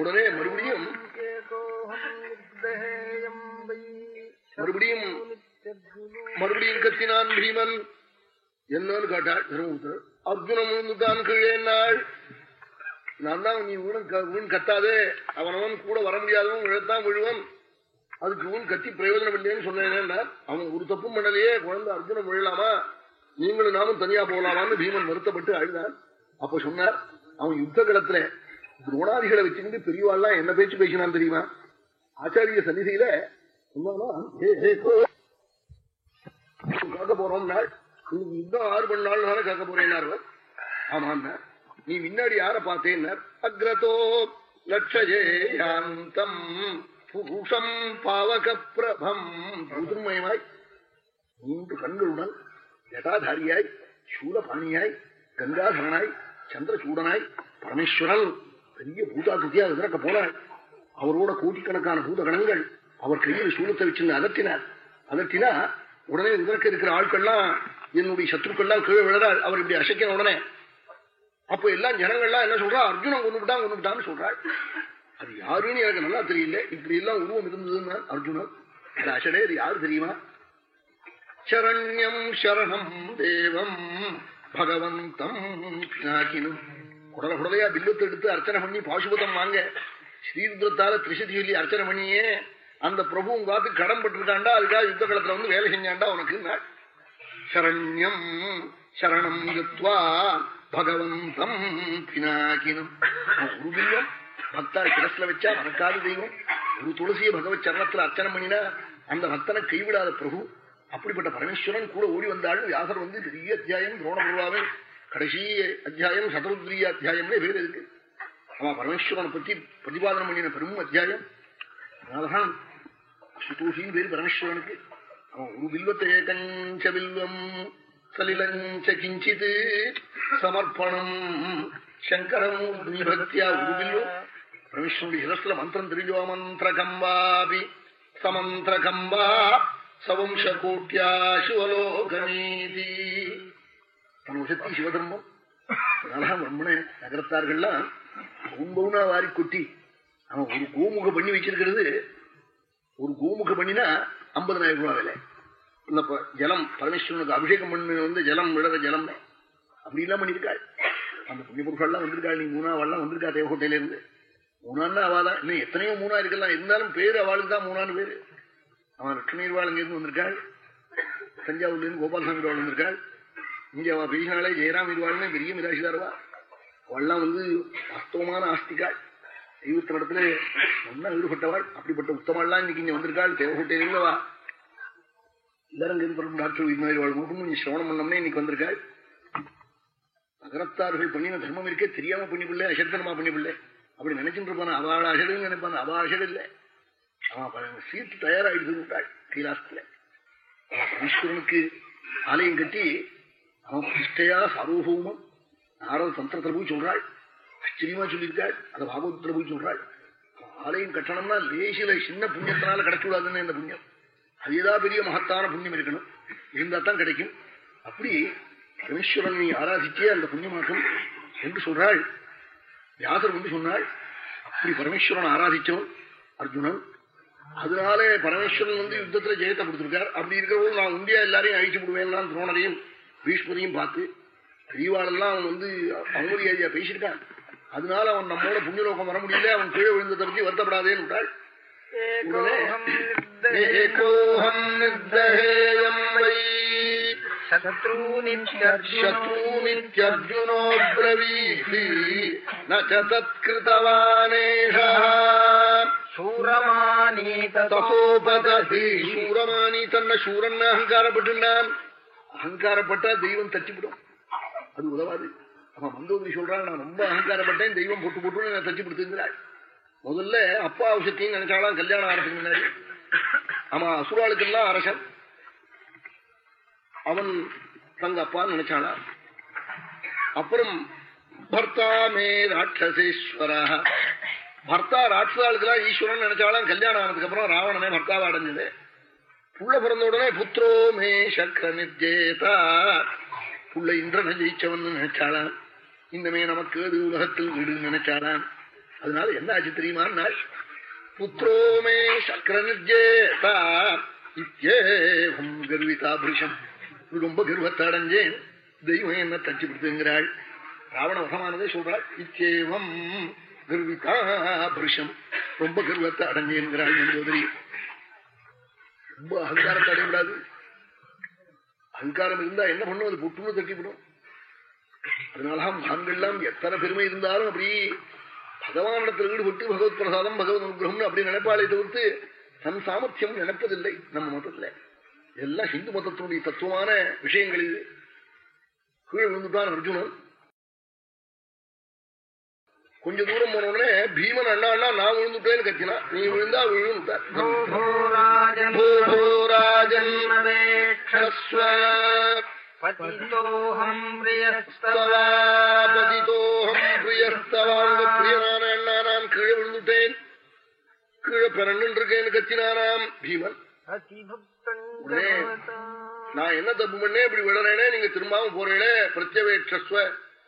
உடனே மறுபடியும் மறுபடியும் மறுபடியும் கத்தினான் பீமன். என்னன்னு கேட்டாள் தர்மபுத்திரர். அர்ஜுனம் விழுந்துட்டான் கீழே நாள் நான் தான் நீ வீணும் வீண் கத்தாதே. அவனவன் கூட வர முடியாதவன் விழத்தான் விழுவன். அதுக்கு வீண் கத்தி பிரயோஜனம் இல்லைன்னு சொன்னேன்னா அவன் ஒரு தப்பும் பண்ணலையே குழந்தை அர்ஜுனம் விழலாமா நீங்களும் நாமும் தனியா போகலாமான்னு பீமன் வருத்தப்பட்டு அழுதான் அப்ப சொன்னார் அவன் யுத்த களத்துல துரோணாதிகளை வச்சுக்கிட்டு பெரியவாள்லாம் என்ன பேச்சு பேசினான் தெரியுமா? ஆச்சாரிய சன்னிதியில சொன்னானா, காக்க போறோம் நாள் இன்னைக்கு யுத்தம் ஆறு மணி நாள் தானே காக்க போறேன்னாரு. ஆமாண்ணா நீ முன்னாடி யார பார்த்தேன்னார்? அக்ரதோ லட்சஜேயாந்தம் புருஷம் பாவக பிரபம் புதுமயமாய் மூன்று கண்களுடன் ஜட்டாதாரியாய் சூலபாணியாய் கங்காதரனாய் சந்திரசூடனாய் பரமேஸ்வரன் பெரிய பூதாகிருத்தியா எதிர்க்க போனாள் அவரோட கோடிக்கணக்கான பூதகணங்கள் அவர் கையில் சூலத்தை வச்சு அதட்டினார் அதட்டினா உடனே எதிர்க்க இருக்கிற ஆட்கள்லாம் என்னுடைய சத்ருக்கள்லாம் கீழே விழறாள் அவர் இப்படி அசைக்கிற உடனே. அப்ப எல்லாம் ஜனங்கள்லாம் என்ன சொல்றா? அர்ஜுனன் கொண்டுட்டான் கொண்டுட்டான்னு சொல்றாள். அது யாருன்னு எனக்கு நல்லா தெரியல. இப்படி எல்லாம் உருவம் இருந்ததுன்னா அர்ஜுனன் அது அசடே அது யாரு தெரியுமா? சரண்யம் சரணம் தேவம் பகவந்தம் பினாக்கினும் குடல குடலையா பில்லத்தை எடுத்து அர்ச்சனை பண்ணி பாசுபதம் வாங்க. ஸ்ரீருத்ரத்தால திரிசதி சொல்லி அர்ச்சனை பண்ணியே அந்த பிரபுவும் பார்த்து கடன் பட்டிருக்காண்டா? அதுக்காக யுத்த களத்துல வந்து வேலை செஞ்சாண்டா உனக்கு? சரண்யம் சரணம் யுத்வா பகவந்தம் பினாக்கினும் ஒரு பில்லம் பக்தா கிடஸ்ல வச்சா மறக்காத தெய்வம். ஒரு துளசியை பகவத் சரணத்துல அர்ச்சனை பண்ணினா அந்த பக்தனை கைவிடாத பிரபு. அப்படிப்பட்ட பரமேஸ்வரன் கூட ஓடி வந்தாலும் வியாசர் வந்து பெரிய அத்தியாயம் துரோணபுருவாவே கடைசி அத்தியாயம் சதருத்ரிய அத்தியாயம்னே பேர் இருக்கு. அவன் பரமேஸ்வரனை பத்தி பிரதிபாதனம் பண்ணின பெரும் அத்தியாயம். அதனாலதான் சுதூஷின்னு பேர் பரமேஸ்வரனுக்கு. அவன் ஒரு பில்வத்தை ஏகஞ்ச வில்வம் சலிலஞ்ச கிஞ்சித் சமர்ப்பணம் சங்கரம் பக்தியா ஒரு வில்வம். பரமேஸ்வருடைய சிரஸ்ல மந்திரம் தெரிஞ்சோ மந்திரகம் வாபி சமந்திர கம்பா சவம்ச கோட்டியா சிவலோகநீதி சக்தி சிவதர்மம் அதனால பிரம்மண நகரத்தார்கள்லாம் பவுன்பவுனா வாரி கொட்டி அவன் ஒரு கோமுக பண்ணி வச்சிருக்கிறது ஒரு கோமுக பண்ணினா ஐம்பதனாயிரம் ரூபாய் விலை இந்த ப- ஜலம் பரமேஸ்வரனுக்கு அபிஷேகம் பண்ணி வந்து ஜலம் விடுற ஜலம் அப்படிலாம் பண்ணியிருக்காள் அந்த புண்ணிய புருஷெல்லாம் வந்திருக்காள் நீ மூணாவெல்லாம் வந்திருக்கா தேவகோட்டையில இருந்து மூணான்னு அவாதான் இன்னும் எத்தனையோ மூணா இருக்கலாம் இருந்தாலும் பேரு அவளுக்கு தான் மூணான்னு பேரு. அவன் லட்சுமீர்வாள் இங்கிருந்து வந்திருக்காள். தஞ்சாவூர்ல இருந்து கோபாலசாமி வாழ் வந்திருக்காள். இங்க அவ பெரியனாலே ஜெயராம் இருவாள்னு பெரிய மிராசிதாரவா அவள்லாம் வந்து வாஸ்தவமான ஆஸ்திகாள். தெய்வத்தின் இடத்துல நல்லா ஈடுபட்டவாள். அப்படிப்பட்ட உத்தமாள்லாம் இன்னைக்கு இங்க வந்திருக்காள். தேவகோட்டையில் இல்லவா எல்லாரும் டாக்டர் விக்னாரி மட்டும் நீ சிரவணம் பண்ணோம்னே இன்னைக்கு வந்திருக்காள். நகரத்தார்கள் பண்ணின தர்மம் இருக்கே. தெரியாம பண்ணி பண்ணிப்பிள்ளை அசர்த்தனமா பண்ணிப்பிள்ளை அப்படி நினைச்சுட்டு போன அவள் அசடுன்னு நினைப்பான் அவ அசடு இல்லை. அவன் சீட்டு தயாராகிட்டு விட்டாள் கைலாசத்துல. அவன் பரமேஸ்வரனுக்கு ஆலயம் கட்டி அவன் பிரதிஷ்டையா சார்வபௌமம் நாரத தந்திரத்துல போய் சொல்றாள். ஆச்சரியமா சொல்லியிருக்காள் அந்த பாகவதத்துல போய் சொல்றாள். ஆலயம் கட்டணம்னா லேசில சின்ன புண்ணியத்தினால கிடைச்சுடாதுன்னு இந்த புண்ணியம். அதுதான் பெரிய மகத்தான புண்ணியம் இருக்கணும். இருந்தா தான் கிடைக்கும். அப்படி பரமேஸ்வரன் நீ ஆராதிச்சே அந்த புண்ணியமாக்கும் என்று சொல்றாள். வியாசர் வந்து சொன்னாள் அப்படி பரமேஸ்வரன் ஆராதிச்சவன் அர்ஜுனன். அதனால பரமேஸ்வரன் வந்து யுத்தத்துல ஜெயத்தை கொடுத்திருக்கார். அப்படி இருக்கிறவங்க நான் உண்டியா எல்லாரையும் அழிச்சு விடுவேன் துரோணரையும் பீஷ்மரையும் பார்த்து பெரியவாளெல்லாம் அவன் வந்து அவமரியாதையா பேசியிருக்கான். அதனால அவன் நம்மோட புண்ணியலோகம் வர முடியல அவன் கீழே விழுந்ததை பத்தி வருத்தப்படாதேன்னு விட்டாள். ஏகோஹம் நிர்தஹேயம் வை शत्रूनित्यर्जुनो शत्रूनित्यर्जुनोऽब्रवीति न च तत्कृतवानेषः தசோபதி சூரமானி தன்னை சூரன் அகங்காரப்பட்டுண்டான் அகங்காரப்பட்டா தெய்வம் தச்சிவிடும் அது உதவாது அவன் மந்தோதரி சொல்றான் நான் ரொம்ப அகங்காரப்பட்டேன் தெய்வம் போட்டு போட்டு நான் தச்சு கொடுத்துங்கிறாள் முதல்ல அப்பா அவசத்தையும் நினைச்சாலாம் கல்யாணம் ஆரம்பிக்கு முன்னாடி ஆமா அசுராளுக்கெல்லாம் அரசன் அவன் தங்க அப்பான்னு நினைச்சாளா? அப்புறம் பர்த்தா மே ராட்சசேஸ்வரா. பர்த்தா ராட்சசாளுக்கெல்லாம் ஈஸ்வரன் நினைச்சாலும் கல்யாணம் ஆனதுக்கு அப்புறம் ராவணனே பர்த்தாவை அடைஞ்சது. புள்ள பிறந்த உடனே புத்திரோ மே சக்கர நிர்ஜேதா. புள்ள இந்திரனை ஜெயிச்சவன் நினைச்சாளாம். இன்னமே நமக்கு அது உலகத்தில் வீடு நினைச்சாளாம். அதனால என்ன ஆச்சு தெரியுமா நாள் புத்திரோ மே சக்கர நிர்ஜேதா இத்தியேவம் கர்விதா புருஷம் ரொம்ப கர்வத்தை அடைஞ்சேன் தெய்வம் என்ன தச்சு கொடுத்துங்கிறாள் ராவண வசமானதே சொல்றாள். இச்சேவம் கர்விதா புருஷம் ரொம்ப கர்வத்தை அடைஞ்சேங்கிறாள் மந்தோதரி ரொம்ப அகங்காரத்தை அடையக்கூடாது. அகங்காரம் இருந்தா என்ன பண்ணும்? அது புட்டுன்னு தட்டிவிடும். அதனால மகான்கள்லாம் எத்தனை பெருமை இருந்தாலும் அப்படி பகவானிடத்தில் ஈடுபட்டு பகவத் பிரசாதம் பகவத் அனுகிரகம்னு அப்படி நினைப்பாளே தவிர்த்து தன் சாமர்த்தியம் நினைப்பதில்லை. நம்ம மதத்துல. எல்லாம் ஹிந்து மதத்தினுடைய தத்துவமான விஷயங்கள் இது கீழே விழுந்துட்டான் அர்ஜுனன். கொஞ்ச தூரம் போன உடனே பீமன் அண்ணா அண்ணா நான் விழுந்துட்டேன்னு கத்தினா நீ விழுந்தா நான் கீழே விழுந்துட்டேன். கீழே பிறண்டு இருக்கேன்னு கத்தினானாம் பீமன். உடனே நான் என்ன தப்பு பண்ணேன் இப்படி விடுறேனே நீங்க திரும்பாம போறேனே பிரத்யவேட்சஸ்வ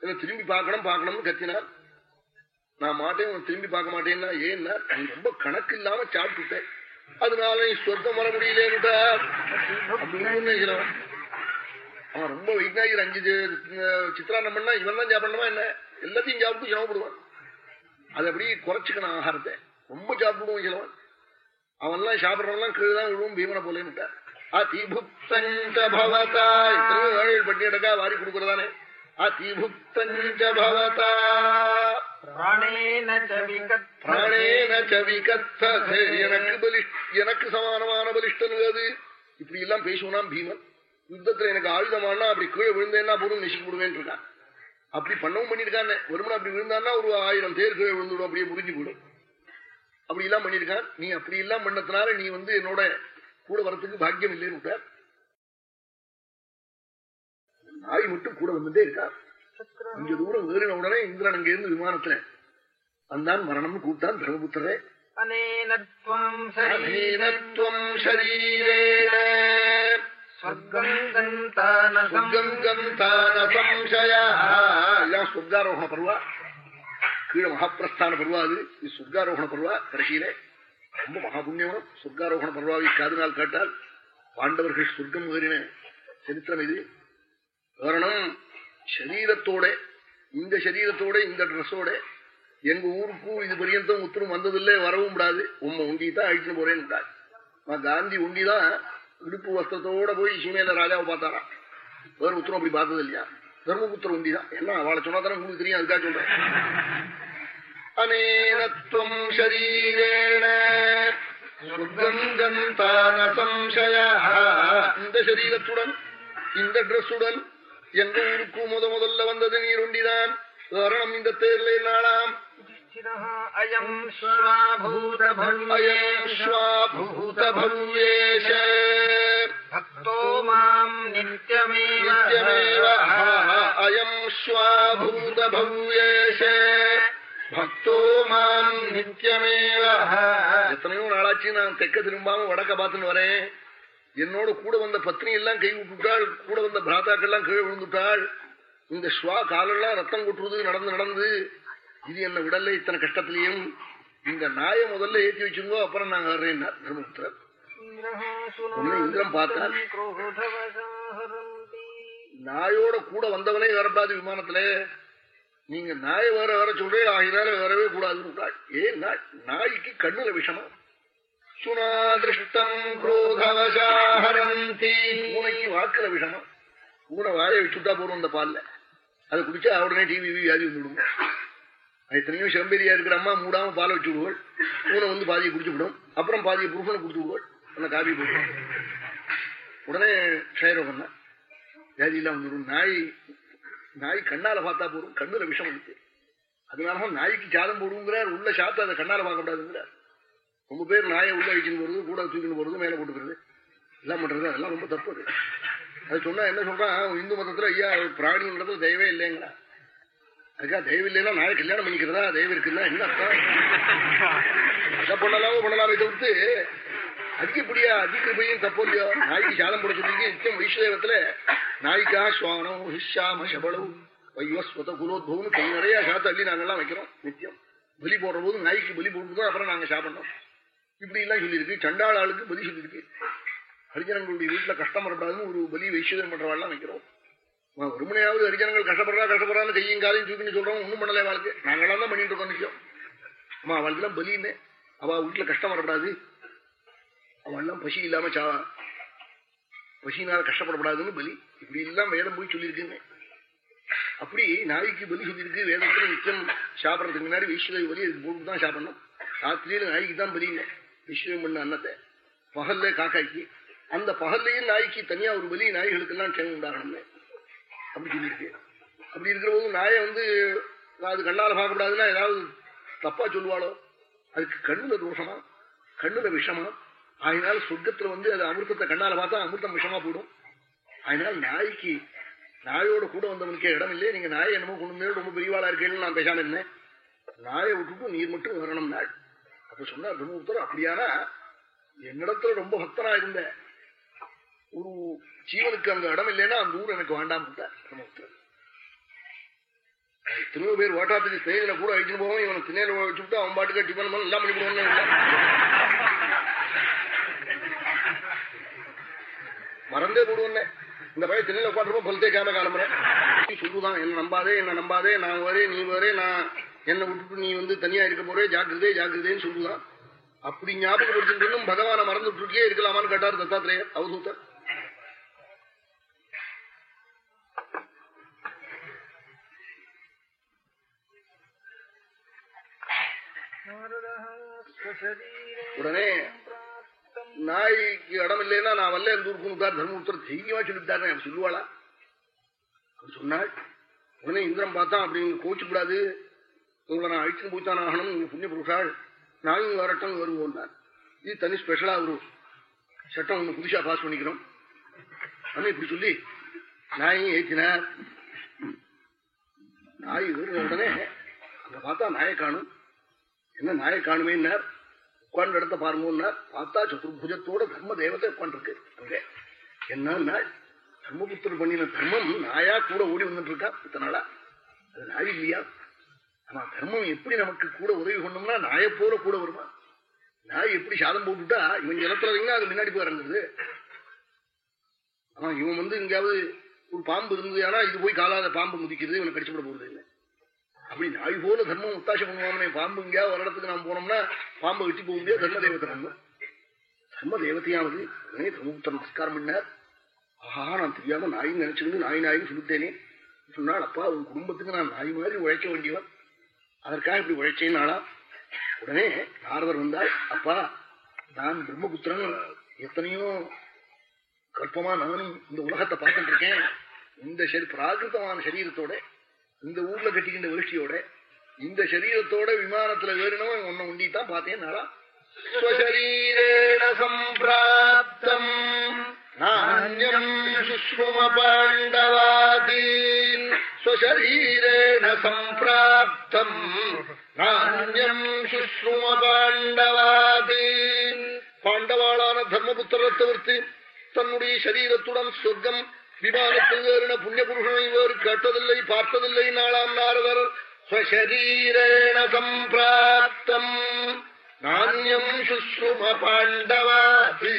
என்ன திரும்பி பார்க்கணும் பார்க்கணும்னு கத்தினான் நான் மாட்டேன் திரும்பி பார்க்க மாட்டேன்னா ஏன்னா நீ ரொம்ப கணக்கு இல்லாம சாப்பிட்டுட்டேன். அதனால நீ சொர்க்கம் வர முடியலேன்னுட்டா? அப்படின்னு அவன் ரொம்ப வைக்னாயிரம் அஞ்சு சித்திராண்டம் பண்ணா இவன் தான் சாப்பிடணுமா என்ன? எல்லாத்தையும் சாப்பிட்டு சிரமப்படுவான். அது அப்படி குறைச்சிக்கணும் ஆகாரத்தை. ரொம்ப சாப்பிடுவோம் சிலவன். அவன்லாம் சாப்பிடறவன்லாம் கீழ்தான் விழுவும் பீமனை போலேன்னுட்டா அதிபுக்தஞ்ச பவதா எத்தனையோ ஏழு பட்டி எடுக்கா வாரி கொடுக்கறதானே. அதிபுக்தஞ்ச பவதா பிராணேன எனக்கு பலிஷ் எனக்கு சமானமான பலிஷ்டன் அது. இப்படி எல்லாம் பேசுவான் பீமன். யுத்தத்துல எனக்கு ஆயுதமானா அப்படி கீழே விழுந்தேன்னா போதும் நெசிக்கு விடுவேன் இருக்கான். அப்படி பண்ணவும் பண்ணிருக்கான் ஒருமனை அப்படி விழுந்தான்னா ஒரு ஆயிரம் பேர் கீழே விழுந்துடும் அப்படியே புரிஞ்சு போடும் அப்படி எல்லாம் பண்ணிருக்கான் நீ அப்படி எல்லாம் பண்ணதுனால நீ வந்து என்னோட கூட வரத்துக்கு பாக்கியம் இல்லைன்னு விட்டார் நாய் மட்டும் கூட வந்துட்டே இருக்கா. கொஞ்ச தூரம் ஏறின உடனே இந்திரன் அங்க இருந்து விமானத்துல வந்தான் மரணம்னு கூப்பிட்டான் சம்சயா இதான் சொர்க்காரோகண பருவா. கீழே மகாபிரஸ்தான பருவா அது. இது சொர்க்காரோகண பருவா கடைசியில. ரொம்ப மகாபுண்ணியம் சொர்க்காரோகண பருவாவை காதுனால் நாள் பாண்டவர்கள் சொர்க்கம் ஏறின சரித்திரம் இது. காரணம் சரீரத்தோட இந்த சரீரத்தோட இந்த ட்ரெஸ்ஸோட எங்க ஊருக்கும் இது பரியந்தம் உத்தரம் வந்ததில்லை வரவும் விடாது. உண்மை உண்டி தான் அழிச்சுன்னு போறேன்னு விடாது நான் காந்தி உண்டி தான் இடுப்பு வஸ்திரத்தோட போய் சீமையில ராஜாவை பார்த்தாராம். வேற உத்தரம் அப்படி பார்த்தது இல்லையா தர்மபுத்திர உண்டி தான் என்ன அவளை சொன்னா தானே உங்களுக்கு தெரியும் அதுக்காக சொல்றேன். அனேனத்வம் ஷரீரேண இந்த சரீரத்துடன் இந்த டிரெஸ்ஸுடன் எங்க ஊருக்கு முத முதல்ல வந்தது நீர் ஒண்டிதான் காரணம் இந்த தேர்ல நாளாம். அயம் ஸ்வாபூதபவ்யேஷ பக்தோ மாம் நித்யமேவ. நித்யமேவ. அயம் ஸ்வாபூதபவ்யேஷ பக்தோ மாம் நித்யமேவ எத்தனையோ நாளாச்சு நான் தெக்க திரும்பாம வடக்க பார்த்துன்னு வரேன் என்னோட கூட வந்த பத்னி எல்லாம் கை விட்டுட்டாள் கூட வந்த பிராத்தாக்கள்லாம் கீழே விழுந்துட்டாள் இந்த ஸ்வா காலெல்லாம் ரத்தம் கொட்டுறது நடந்து நடந்து இது என்ன விடல இத்தனை கஷ்டத்திலையும் இந்த நாயை முதல்ல ஏற்றி வச்சிருந்தோ அப்புறம் நாங்க வர்றேன் தர்மபுத்திரர் உடனே இந்திரன் பார்த்தான் நாயோட கூட வந்தவனே வரப்படாது விமானத்துல நீங்க நாய வேற வர சொல்றேன் ஆகினால வரவே கூடாதுன்னு ஏன் நாய்க்கு கண்ணுல விஷமா சுனாதிருஷ்டம் பூனைக்கு வாக்குல விஷமா பூனை வாயை வச்சுட்டா போறோம் அந்த பால்ல. அதை குடிச்சா உடனே டிவி வியாதி வந்துடும் எத்தனையோ செம்பேரியா இருக்கிற அம்மா மூடாம பாலை வச்சு விடுவாள். பூனை வந்து பாதியை குடிச்சு விடும். அப்புறம் பாதியை புருஷனை கொடுத்து விடுவாள். அந்த காபி போடுவோம் உடனே க்ஷயரோகம் தான் வியாதி எல்லாம் வந்துடும் நாய் நாய் கண்ணால பார்த்தா போதும். கண்ணுல விஷம் இருக்கு அதனாலதான் நாய்க்கு சாதம் போடுங்கிறார் உள்ள சாப்பிட்டு அதை கண்ணால பார்க்க கூடாதுங்கிறார். ரொம்ப பேர் நாயை உள்ள வச்சுன்னு போறது கூட தூக்கின்னு போறது மேல போட்டுக்கிறது. எல்லாம் பண்றது அதெல்லாம் ரொம்ப தப்பு அது. அது சொன்னா என்ன சொல்றான்? இந்து மதத்துல ஐயா பிராணின்றது தெய்வே இல்லைங்களா அதுக்கா தெய்வம் இல்லைன்னா நாயை கல்யாணம் பண்ணிக்கிறதா? தெய்வம் இருக்குன்னா என்ன அர்த்தம்? அதை பண்ணலாமோ பண்ணலாமே தவிர்த்து அதிகப்படியா அதிகப்படியும் தப்பு இல்லையோ நாய்க்கு சாதம் போட சொல்லி நித்தியம் வைஷ்ணவத்துல நாய்க்கா சுவானம் ஹிஷாம சபளவு வைவஸ்வத குலோத்பவம் கை நிறைய சாத்த அள்ளி நாங்கெல்லாம் வைக்கிறோம் நித்தியம். பலி போடுற போது நாய்க்கு பலி போடுறதும் அப்புறம் நாங்க சாப்பிடணும். இப்படி எல்லாம் சொல்லியிருக்கு. சண்டாள ஆளுக்கு பலி சொல்லியிருக்கு. ஹரிஜனங்களுடைய வீட்டுல கஷ்டம் வரப்படாதுன்னு ஒரு பலி வைஷ்யம் பண்றவாள்லாம் வைக்கிறோம். ஒருமனையாவது ஹரிஜனங்கள் கஷ்டப்படுறா கஷ்டப்படுறான்னு கையும் காலையும் தூக்கின்னு சொல்றோம். ஒண்ணும் பண்ணல வாழ்க்கை. நாங்களாம் தான் பண்ணிட்டு இருக்கோம் நிச்சயம் ஆமா அவளுக்கெல்லாம் பலின்னு. அவ வீட்டுல கஷ்டம் வரப்படாது அவன்லாம் பசி இல்லாம சா பசினால கஷ்டப்படக்கூடாதுன்னு பலி. இப்படி எல்லாம் வேதம் போய் சொல்லியிருக்குன்னு. அப்படி நாய்க்கு பலி சொல்லியிருக்கு வேதத்துல நிச்சயம் சாப்பிடறதுக்கு முன்னாடி வைஷ்ணவ பலி அதுக்கு போட்டு தான் சாப்பிடணும். ராத்திரியில நாய்க்கு தான் பலி. வைஷ்ணவம் பண்ண அன்னத்தை. பகல்ல காக்காய்க்கு. அந்த பகல்லையும் நாய்க்கு தனியா ஒரு பலி நாய்களுக்கெல்லாம் க்ஷேமம் உண்டாகணும்னு அப்படி சொல்லியிருக்கு. அப்படி இருக்கிற போது நாயை வந்து அது கண்ணால பார்க்கக்கூடாதுன்னா ஏதாவது தப்பா சொல்லுவாளோ? அதுக்கு கண்ணுல தோஷமா? கண்ணுல விஷமா? அதனால சொர்க்கத்துல வந்து அது அமிர்தத்தை கண்ணால பார்த்தா அமிர்தம் விஷமா போடும் அதனால நாய்க்கு நாயோட கூட வந்தவனுக்கே இடம் இல்லையே நீங்க நாயை என்னமோ கொண்டு ரொம்ப பெரியவாளா இருக்கேன்னு நான் பேசாம இருந்தேன். நாயை விட்டுட்டு நீர் மட்டும் வரணும் நாள். அப்ப சொன்னார் பிரம்மபுத்தர் அப்படியானா என்னிடத்துல ரொம்ப பக்தனா இருந்த ஒரு ஜீவனுக்கு அங்க இடம் இல்லைன்னா அந்த ஊர் எனக்கு வேண்டாம் பிரம்மபுத்தர். எத்தனையோ பேர் ஓட்டாத்துக்கு தேயில கூட அழிச்சுட்டு போவோம் இவனை திணையில வச்சுட்டு அவன் பாட்டுக்கு டிஃபன் பண்ண எல்லாம் பண்ணி போடுவாங்க மறந்தே போடுவேன் இந்த பையன் திணையில உட்காந்துருப்போம் பல். தேய்க்காம கிளம்புறேன் சொல்லுதான் என்ன நம்பாதே என்ன நம்பாதே நான் வரே நீ வரே நான் என்னை விட்டுட்டு நீ வந்து தனியா இருக்க போறே ஜாக்கிரதே ஜாக்கிரதேன்னு சொல்லுதான். அப்படி ஞாபகப்படுத்திட்டு பகவான மறந்துட்டு இருக்கே இருக்கலாமான்னு கேட்டார் தத்தாத்திரேயர் அவதூத்தர் உடனே நாய்க்கு இடம் இல்லைன்னா நான் வல்ல எந்த ஊருக்கு தர்மபுத்தர் தைரியமா சொல்லிவிட்டாரு எனக்கு சொல்லுவாளா அப்படி சொன்னாள் உடனே இந்திரம் பார்த்தா அப்படி நீங்க கோச்சிக்கூடாது உங்களை நான் அழிச்சுன்னு போய்த்தான் ஆகணும் நீங்க புண்ணிய புருஷாள் நாயும் வரட்டும் வருவோம் இது தனி ஸ்பெஷலா ஒரு சட்டம் ஒண்ணு புதுசா பாஸ் பண்ணிக்கிறோம் ஆனா இப்படி சொல்லி நாயும் ஏற்றினார் நாய் வருன உடனே அங்க பார்த்தா நாயை காணும் என்ன நாயை காணுமேன்னார் உட்கார்ந்த இடத்த பாருங்கன்னா பார்த்தா சதுர்புஜத்தோட தர்ம தேவத்தை உட்காந்துருக்கு அங்க. என்னன்னா தர்மபுத்தர் பண்ணின தர்மம் நாயா கூட ஓடி வந்துட்டு இருக்கா இத்தனாளா அது நாய் இல்லையா? ஆமா தர்மம் எப்படி நமக்கு கூட உதவி பண்ணோம்னா நாயை போல கூட வருமா? நாய் எப்படி சாதம் போட்டுட்டா இவன் இடத்துல அது முன்னாடி போய் இறங்குறது ஆமா இவன் வந்து எங்கேயாவது ஒரு பாம்பு இருந்தது ஆனா இது போய் காலாத பாம்பு முதிக்கிறது இவனை கடிச்சுவிட போறது இல்லை அப்படி நாய் போல தர்மம் ஒத்தாசை பண்ணுவாங்க பாம்பு எங்கேயாவது ஒரு இடத்துக்கு நாம் போனோம்னா பாம்பை வெட்டி போக முடியாது தர்ம தேவத்தை நம்ம. தர்ம தேவதையானது உடனே தர்மபுத்தர் நமஸ்காரம் பண்ணார் ஆஹா நான் தெரியாம நாயின்னு நினைச்சிருந்து நாய் நாயின்னு சொல்லிட்டேனே. சொன்னால் அப்பா உன் குடும்பத்துக்கு நான் நாய் மாதிரி உழைக்க வேண்டியவன். அதற்காக இப்படி உழைச்சேனாளா உடனே நாரதர் வந்தால் அப்பா நான் பிரம்மபுத்திரன். எத்தனையோ கல்பமா நானும் இந்த உலகத்தை பார்த்துட்டு இருக்கேன். இந்த சரி பிராகிருத்தமான சரீரத்தோட இந்த ஊர்ல கட்டிக்கின்ற வேஷ்டியோட இந்த சரீரத்தோட விமானத்துல ஏறினவன் உன்னை உண்டித்தான் பார்த்தேன் நாளா சம்பிராப்தம். நானியம் சுஷ்ம பாண்டவாதீன் ஸ்வசரீரேண சம்பிராப்தம். நானியம் சுஷ்ம பாண்டவாதீன் பாண்டவாளான தர்மபுத்திரத்தை தவிர்த்து தன்னுடைய சரீரத்துடன் சொர்க்கம் விமானத்தில் ஏறின புண்ணிய புருஷனை வேறு கேட்டதில்லை பார்த்ததில்லை. நாளாம் நாரதர் ஸ்வசரீரேண சம்பிராப்தம். நானியம் சுஷ்ரும பாண்டவாதி.